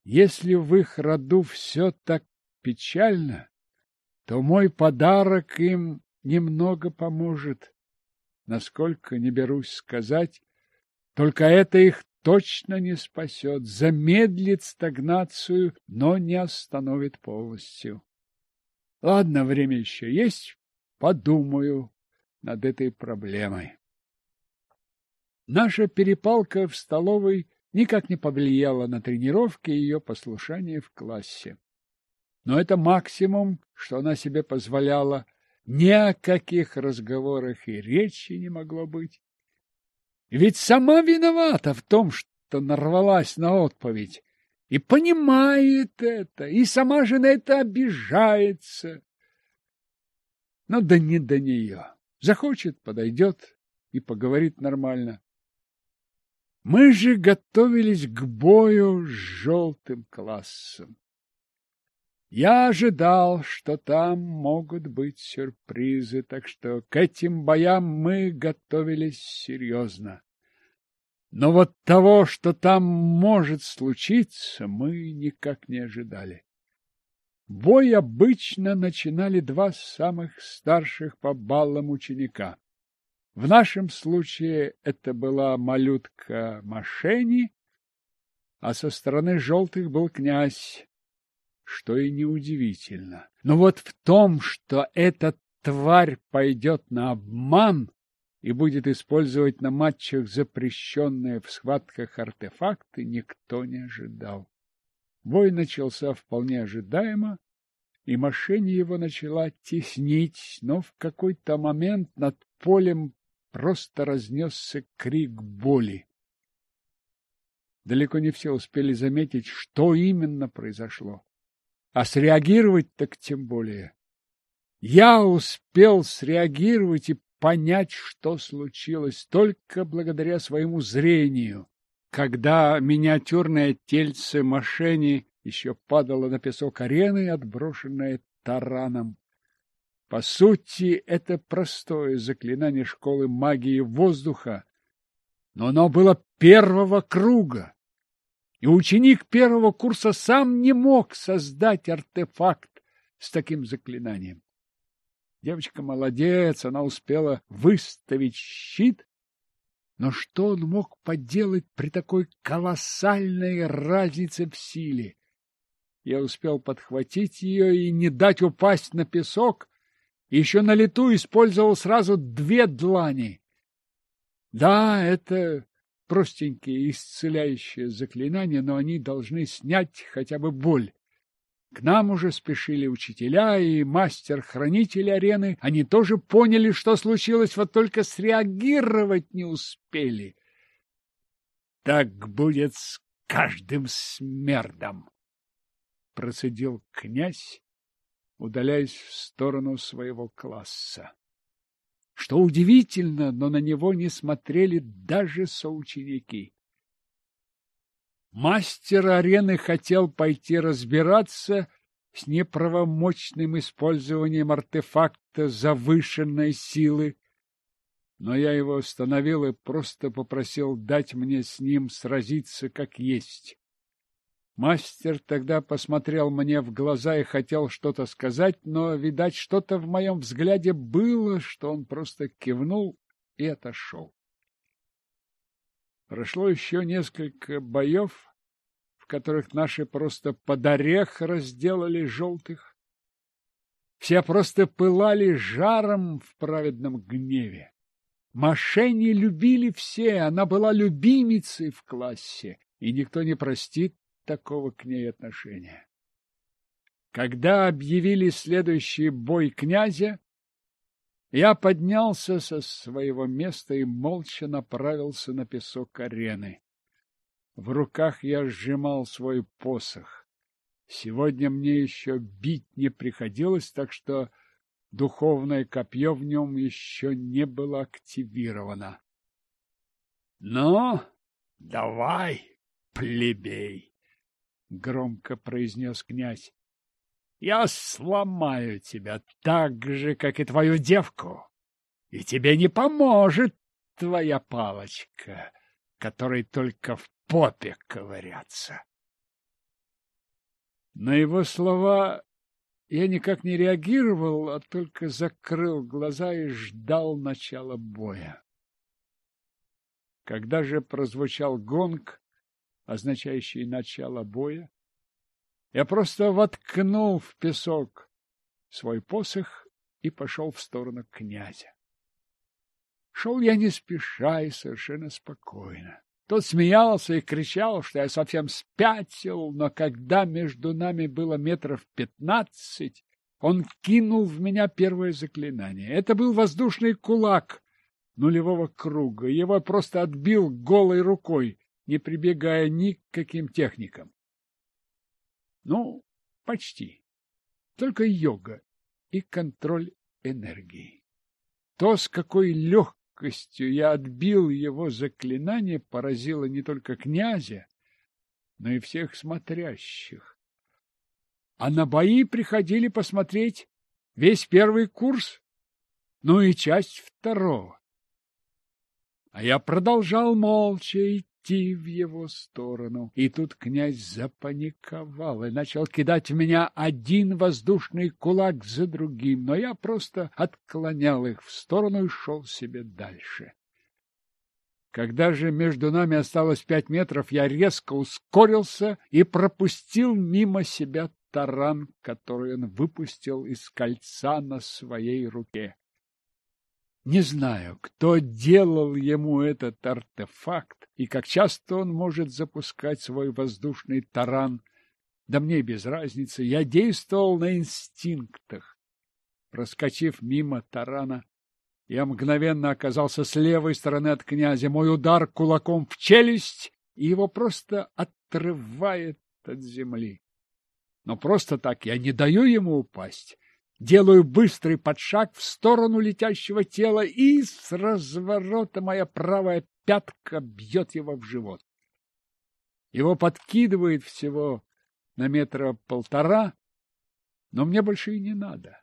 Speaker 1: Если в их роду все так печально, то мой подарок им немного поможет. Насколько не берусь сказать, только это их точно не спасет, замедлит стагнацию, но не остановит полностью. Ладно, время еще есть, подумаю над этой проблемой. Наша перепалка в столовой никак не повлияла на тренировки и ее послушание в классе. Но это максимум, что она себе позволяла. Ни о каких разговорах и речи не могло быть. Ведь сама виновата в том, что нарвалась на отповедь. И понимает это, и сама же на это обижается. Но да не до нее. Захочет, подойдет и поговорит нормально. Мы же готовились к бою с желтым классом. Я ожидал, что там могут быть сюрпризы, так что к этим боям мы готовились серьезно. Но вот того, что там может случиться, мы никак не ожидали. Бой обычно начинали два самых старших по баллам ученика. В нашем случае это была малютка Машени, а со стороны желтых был князь, что и неудивительно. Но вот в том, что эта тварь пойдет на обман и будет использовать на матчах запрещенные в схватках артефакты, никто не ожидал. Бой начался вполне ожидаемо, и Машени его начала теснить, но в какой-то момент над полем просто разнесся крик боли. Далеко не все успели заметить, что именно произошло. А среагировать так тем более. Я успел среагировать и понять, что случилось, только благодаря своему зрению. Когда миниатюрное тельце Машени еще падало на песок арены, отброшенное тараном. По сути, это простое заклинание школы магии воздуха, но оно было первого круга, и ученик первого курса сам не мог создать артефакт с таким заклинанием. Девочка молодец, она успела выставить щит, но что он мог поделать при такой колоссальной разнице в силе? Я успел подхватить ее и не дать упасть на песок, еще на лету использовал сразу две длани. Да, это простенькие исцеляющие заклинания, но они должны снять хотя бы боль. К нам уже спешили учителя и мастер-хранитель арены. Они тоже поняли, что случилось, вот только среагировать не успели. Так будет с каждым смердом, процедил князь удаляясь в сторону своего класса. Что удивительно, но на него не смотрели даже соученики. Мастер арены хотел пойти разбираться с неправомочным использованием артефакта завышенной силы, но я его остановил и просто попросил дать мне с ним сразиться как есть. Мастер тогда посмотрел мне в глаза и хотел что-то сказать, но, видать, что-то в моем взгляде было, что он просто кивнул и отошел. Прошло еще несколько боев, в которых наши просто под орех разделали желтых. Все просто пылали жаром в праведном гневе. Мошенни любили все, она была любимицей в классе, и никто не простит такого к ней отношения. Когда объявили следующий бой князя, Я поднялся со своего места и молча направился на песок арены. В руках я сжимал свой посох. Сегодня мне еще бить не приходилось, так что духовное копье в нем еще не было активировано. — Ну, давай, плебей! — громко произнес князь. Я сломаю тебя так же, как и твою девку, и тебе не поможет твоя палочка, которой только в попе ковыряться. На его слова я никак не реагировал, а только закрыл глаза и ждал начала боя. Когда же прозвучал гонг, означающий начало боя, я просто воткнул в песок свой посох и пошел в сторону князя. Шел я не спеша и совершенно спокойно. Тот смеялся и кричал, что я совсем спятил, но когда между нами было метров пятнадцать, он кинул в меня первое заклинание. Это был воздушный кулак нулевого круга. Его просто отбил голой рукой, не прибегая ни к каким техникам. Ну, почти. Только йога и контроль энергии. То, с какой легкостью я отбил его заклинание, поразило не только князя, но и всех смотрящих. А на бои приходили посмотреть весь первый курс, ну и часть второго. А я продолжал молча идти идти в его сторону. И тут князь запаниковал и начал кидать в меня один воздушный кулак за другим, но я просто отклонял их в сторону и шел себе дальше. Когда же между нами осталось пять метров, я резко ускорился и пропустил мимо себя таран, который он выпустил из кольца на своей руке. Не знаю, кто делал ему этот артефакт и как часто он может запускать свой воздушный таран. Да мне без разницы, я действовал на инстинктах. Проскочив мимо тарана, я мгновенно оказался с левой стороны от князя. Мой удар кулаком в челюсть, и его просто отрывает от земли. Но просто так я не даю ему упасть делаю быстрый подшаг в сторону летящего тела, и с разворота моя правая пятка бьет его в живот. Его подкидывает всего на метра полтора, но мне больше и не надо.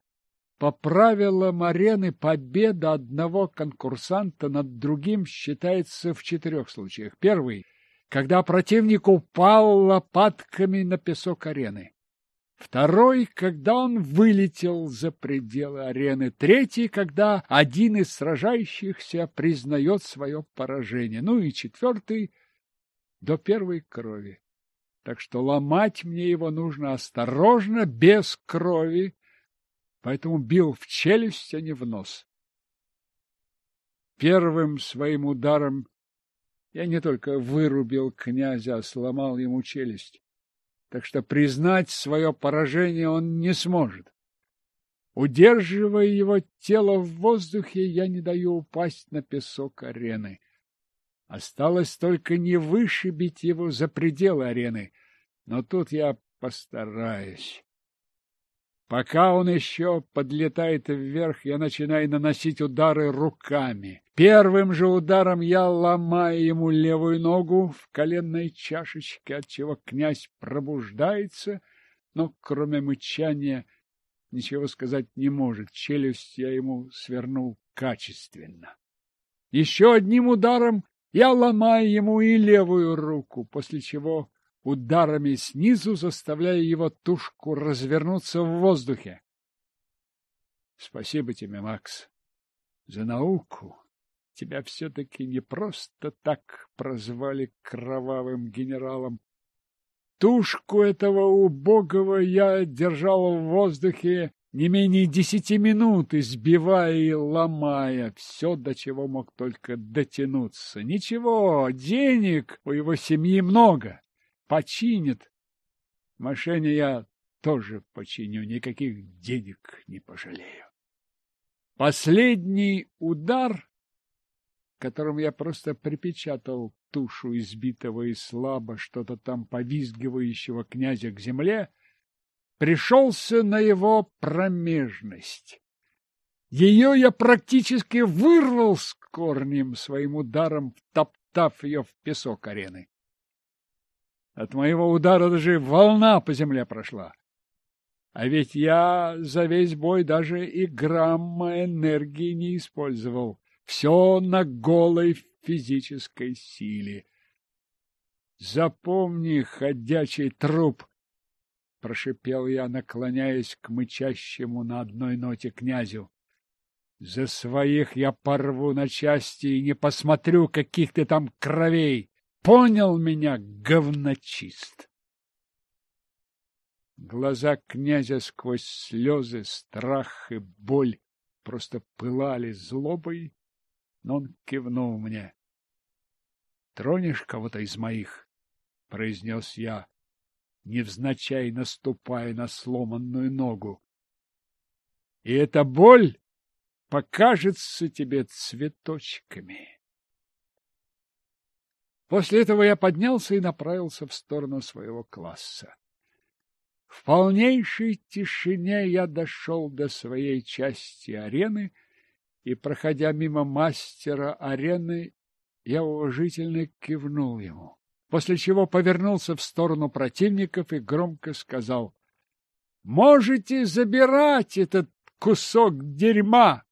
Speaker 1: По правилам арены победа одного конкурсанта над другим считается в четырех случаях. Первый — когда противник упал лопатками на песок арены. Второй, когда он вылетел за пределы арены. Третий, когда один из сражающихся признает свое поражение. Ну и четвертый — до первой крови. Так что ломать мне его нужно осторожно, без крови, поэтому бил в челюсть, а не в нос. Первым своим ударом я не только вырубил князя, а сломал ему челюсть так что признать свое поражение он не сможет. Удерживая его тело в воздухе, я не даю упасть на песок арены. Осталось только не вышибить его за пределы арены, но тут я постараюсь. Пока он еще подлетает вверх, я начинаю наносить удары руками. Первым же ударом я ломаю ему левую ногу в коленной чашечке, отчего князь пробуждается, но кроме мычания ничего сказать не может. Челюсть я ему свернул качественно. Еще одним ударом я ломаю ему и левую руку, после чего ударами снизу, заставляя его тушку развернуться в воздухе. Спасибо тебе, Макс, за науку. Тебя все-таки не просто так прозвали кровавым генералом. Тушку этого убогого я держал в воздухе не менее десяти минут, избивая и ломая все, до чего мог только дотянуться. Ничего, денег у его семьи много починит. Машине я тоже починю, никаких денег не пожалею. Последний удар, которым я просто припечатал тушу избитого и слабо что-то там повизгивающего князя к земле, пришелся на его промежность. Ее я практически вырвал с корнем своим ударом, втоптав ее в песок арены. От моего удара даже волна по земле прошла. А ведь я за весь бой даже и грамма энергии не использовал. Все на голой физической силе. Запомни, ходячий труп, — прошипел я, наклоняясь к мычащему на одной ноте князю. За своих я порву на части и не посмотрю, каких ты там кровей. Понял меня, говночист? Глаза князя сквозь слезы, страх и боль просто пылали злобой, но он кивнул мне. — Тронешь кого-то из моих? — произнес я, невзначай наступая на сломанную ногу. — И эта боль покажется тебе цветочками. После этого я поднялся и направился в сторону своего класса. В полнейшей тишине я дошел до своей части арены, и, проходя мимо мастера арены, я уважительно кивнул ему, после чего повернулся в сторону противников и громко сказал «Можете забирать этот кусок дерьма!»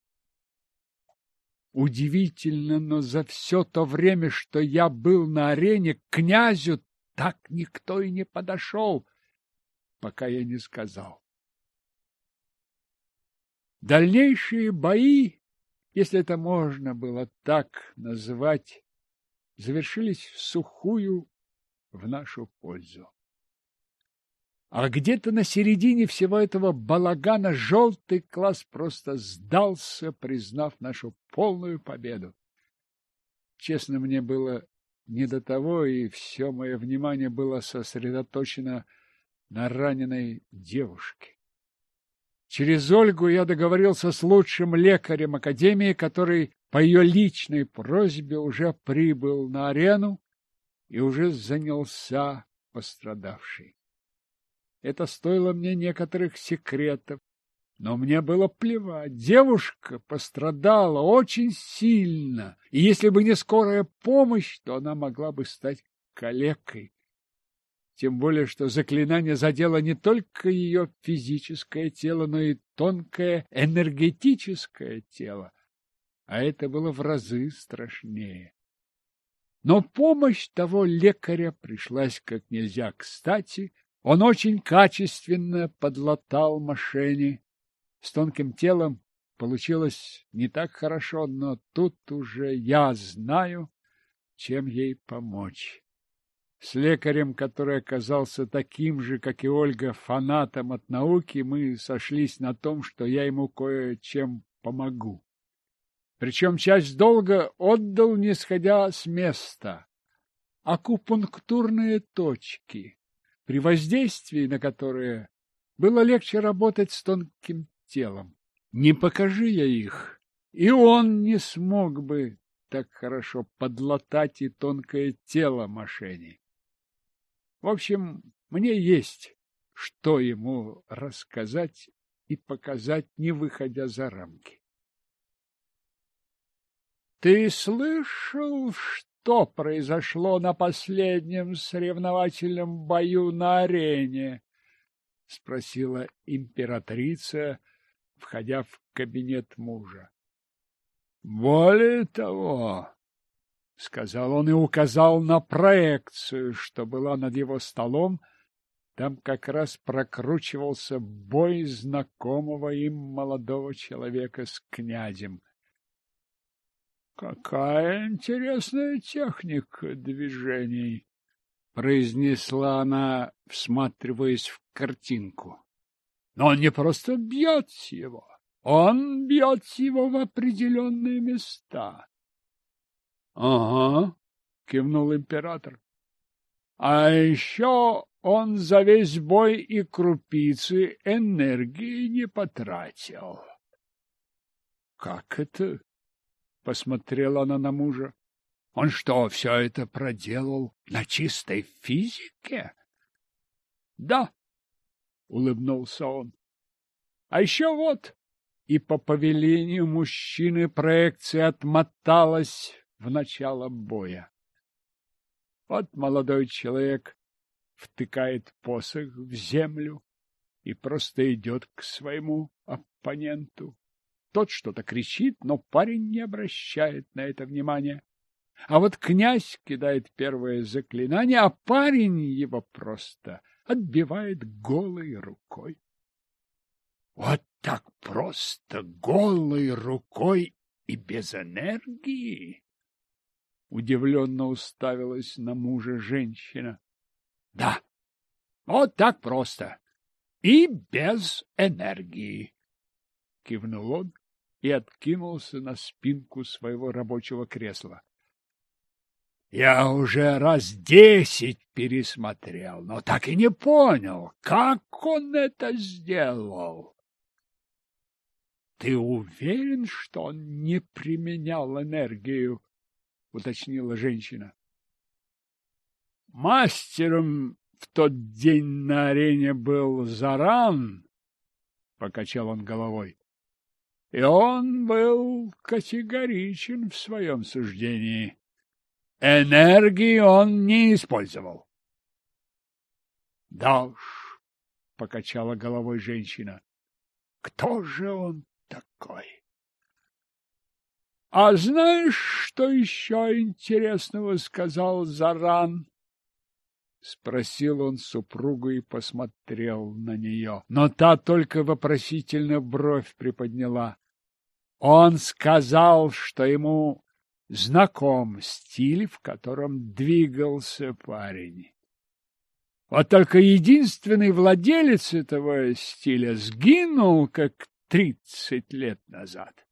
Speaker 1: Удивительно, но за все то время, что я был на арене, к князю так никто и не подошел, пока я не сказал. Дальнейшие бои, если это можно было так назвать, завершились в сухую в нашу пользу. А где-то на середине всего этого балагана желтый класс просто сдался, признав нашу полную победу. Честно, мне было не до того, и все мое внимание было сосредоточено на раненой девушке. Через Ольгу я договорился с лучшим лекарем Академии, который по ее личной просьбе уже прибыл на арену и уже занялся пострадавшей. Это стоило мне некоторых секретов. Но мне было плевать. Девушка пострадала очень сильно, и если бы не скорая помощь, то она могла бы стать калекой. Тем более, что заклинание задело не только ее физическое тело, но и тонкое энергетическое тело. А это было в разы страшнее. Но помощь того лекаря пришлась как нельзя кстати, он очень качественно подлатал машине. С тонким телом получилось не так хорошо, но тут уже я знаю, чем ей помочь. С лекарем, который оказался таким же, как и Ольга, фанатом от науки, мы сошлись на том, что я ему кое-чем помогу. Причем часть долга отдал, не сходя с места. Акупунктурные точки при воздействии на которые было легче работать с тонким телом. Не покажи я их, и он не смог бы так хорошо подлатать и тонкое тело Машени. В общем, мне есть что ему рассказать и показать, не выходя за рамки. — Ты слышал, что? Что произошло на последнем соревновательном бою на арене? — спросила императрица, входя в кабинет мужа. — Более того, — сказал он и указал на проекцию, что была над его столом, там как раз прокручивался бой знакомого им молодого человека с князем. Какая интересная техника движений, произнесла она, всматриваясь в картинку. Но он не просто бьет его, он бьет его в определенные места. — Ага, — кивнул император. — А еще он за весь бой и крупицы энергии не потратил. Как это? Посмотрела она на мужа. Он что, все это проделал на чистой физике? Да, улыбнулся он. А еще вот, и по повелению мужчины проекция отмоталась в начало боя. Вот молодой человек втыкает посох в землю и просто идет к своему оппоненту. Тот что-то кричит, но парень не обращает на это внимания. А вот князь кидает первое заклинание, а парень его просто отбивает голой рукой. Вот так просто голой рукой и без энергии? Удивленно уставилась на мужа женщина. Да, вот так просто и без энергии. Кивнул он и откинулся на спинку своего рабочего кресла. Я уже раз десять пересмотрел, но так и не понял, как он это сделал. Ты уверен, что он не применял энергию? уточнила женщина. Мастером в тот день на арене был Заран, покачал он головой. И он был категоричен в своем суждении. Энергии он не использовал. Да уж, покачала головой женщина. Кто же он такой? А знаешь, что еще интересного сказал Заран? Спросил он супругу и посмотрел на нее, но та только вопросительно бровь приподняла. Он сказал, что ему знаком стиль, в котором двигался парень. Вот только единственный владелец этого стиля сгинул как тридцать лет назад.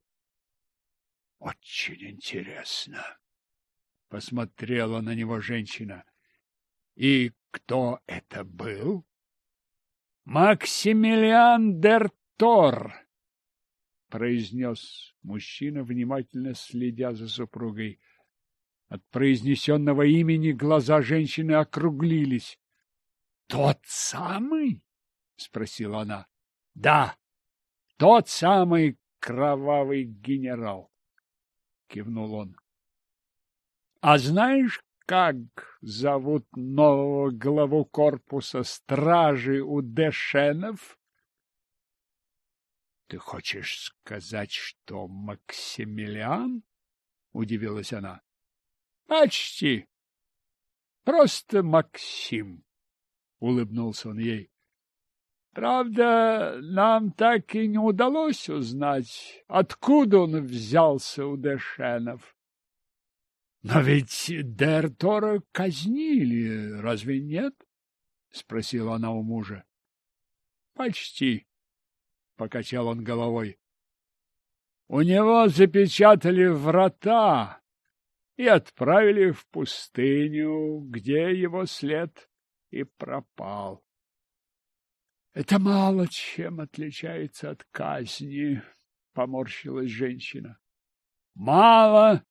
Speaker 1: Очень интересно. Посмотрела на него женщина. И кто это был? Максимилиан Дертор, произнес мужчина, внимательно следя за супругой. От произнесенного имени глаза женщины округлились. — Тот самый? — спросила она. — Да, тот самый кровавый генерал, — кивнул он. — А знаешь, как зовут нового главу корпуса стражи у Дешенов? — Ты хочешь сказать, что Максимилиан? — удивилась она. — Почти. Просто Максим, — улыбнулся он ей. Правда, нам так и не удалось узнать, откуда он взялся у Дешенов. Но ведь Дертора казнили, разве нет? — спросила она у мужа. — Почти, — покачал он головой. У него запечатали врата и отправили в пустыню, где его след и пропал. Это мало чем отличается от казни, — поморщилась женщина. — Мало,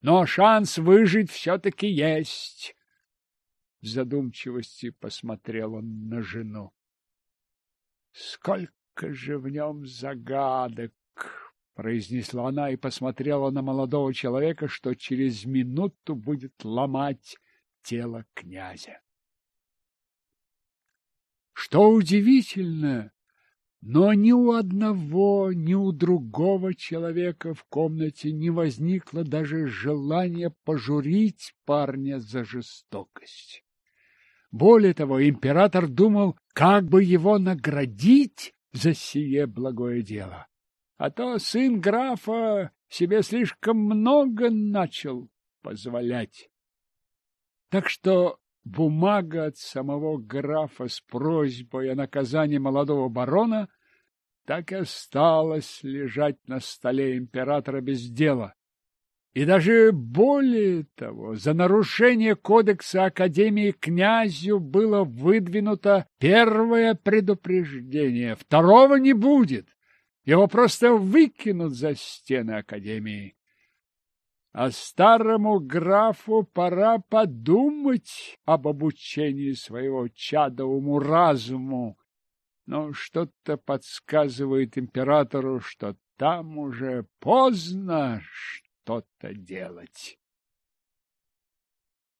Speaker 1: но шанс выжить все-таки есть. В задумчивости посмотрел он на жену. Сколько же в нем загадок! произнесла она и посмотрела на молодого человека, что через минуту будет ломать тело князя. Что удивительно, но ни у одного, ни у другого человека в комнате не возникло даже желания пожурить парня за жестокость. Более того, император думал, как бы его наградить за сие благое дело. А то сын графа себе слишком много начал позволять. Так что бумага от самого графа с просьбой о наказании молодого барона так и осталась лежать на столе императора без дела. И даже более того, за нарушение кодекса Академии князю было выдвинуто первое предупреждение, второго не будет. Его просто выкинут за стены Академии. А старому графу пора подумать об обучении своего чадовому разуму. Но что-то подсказывает императору, что там уже поздно что-то делать.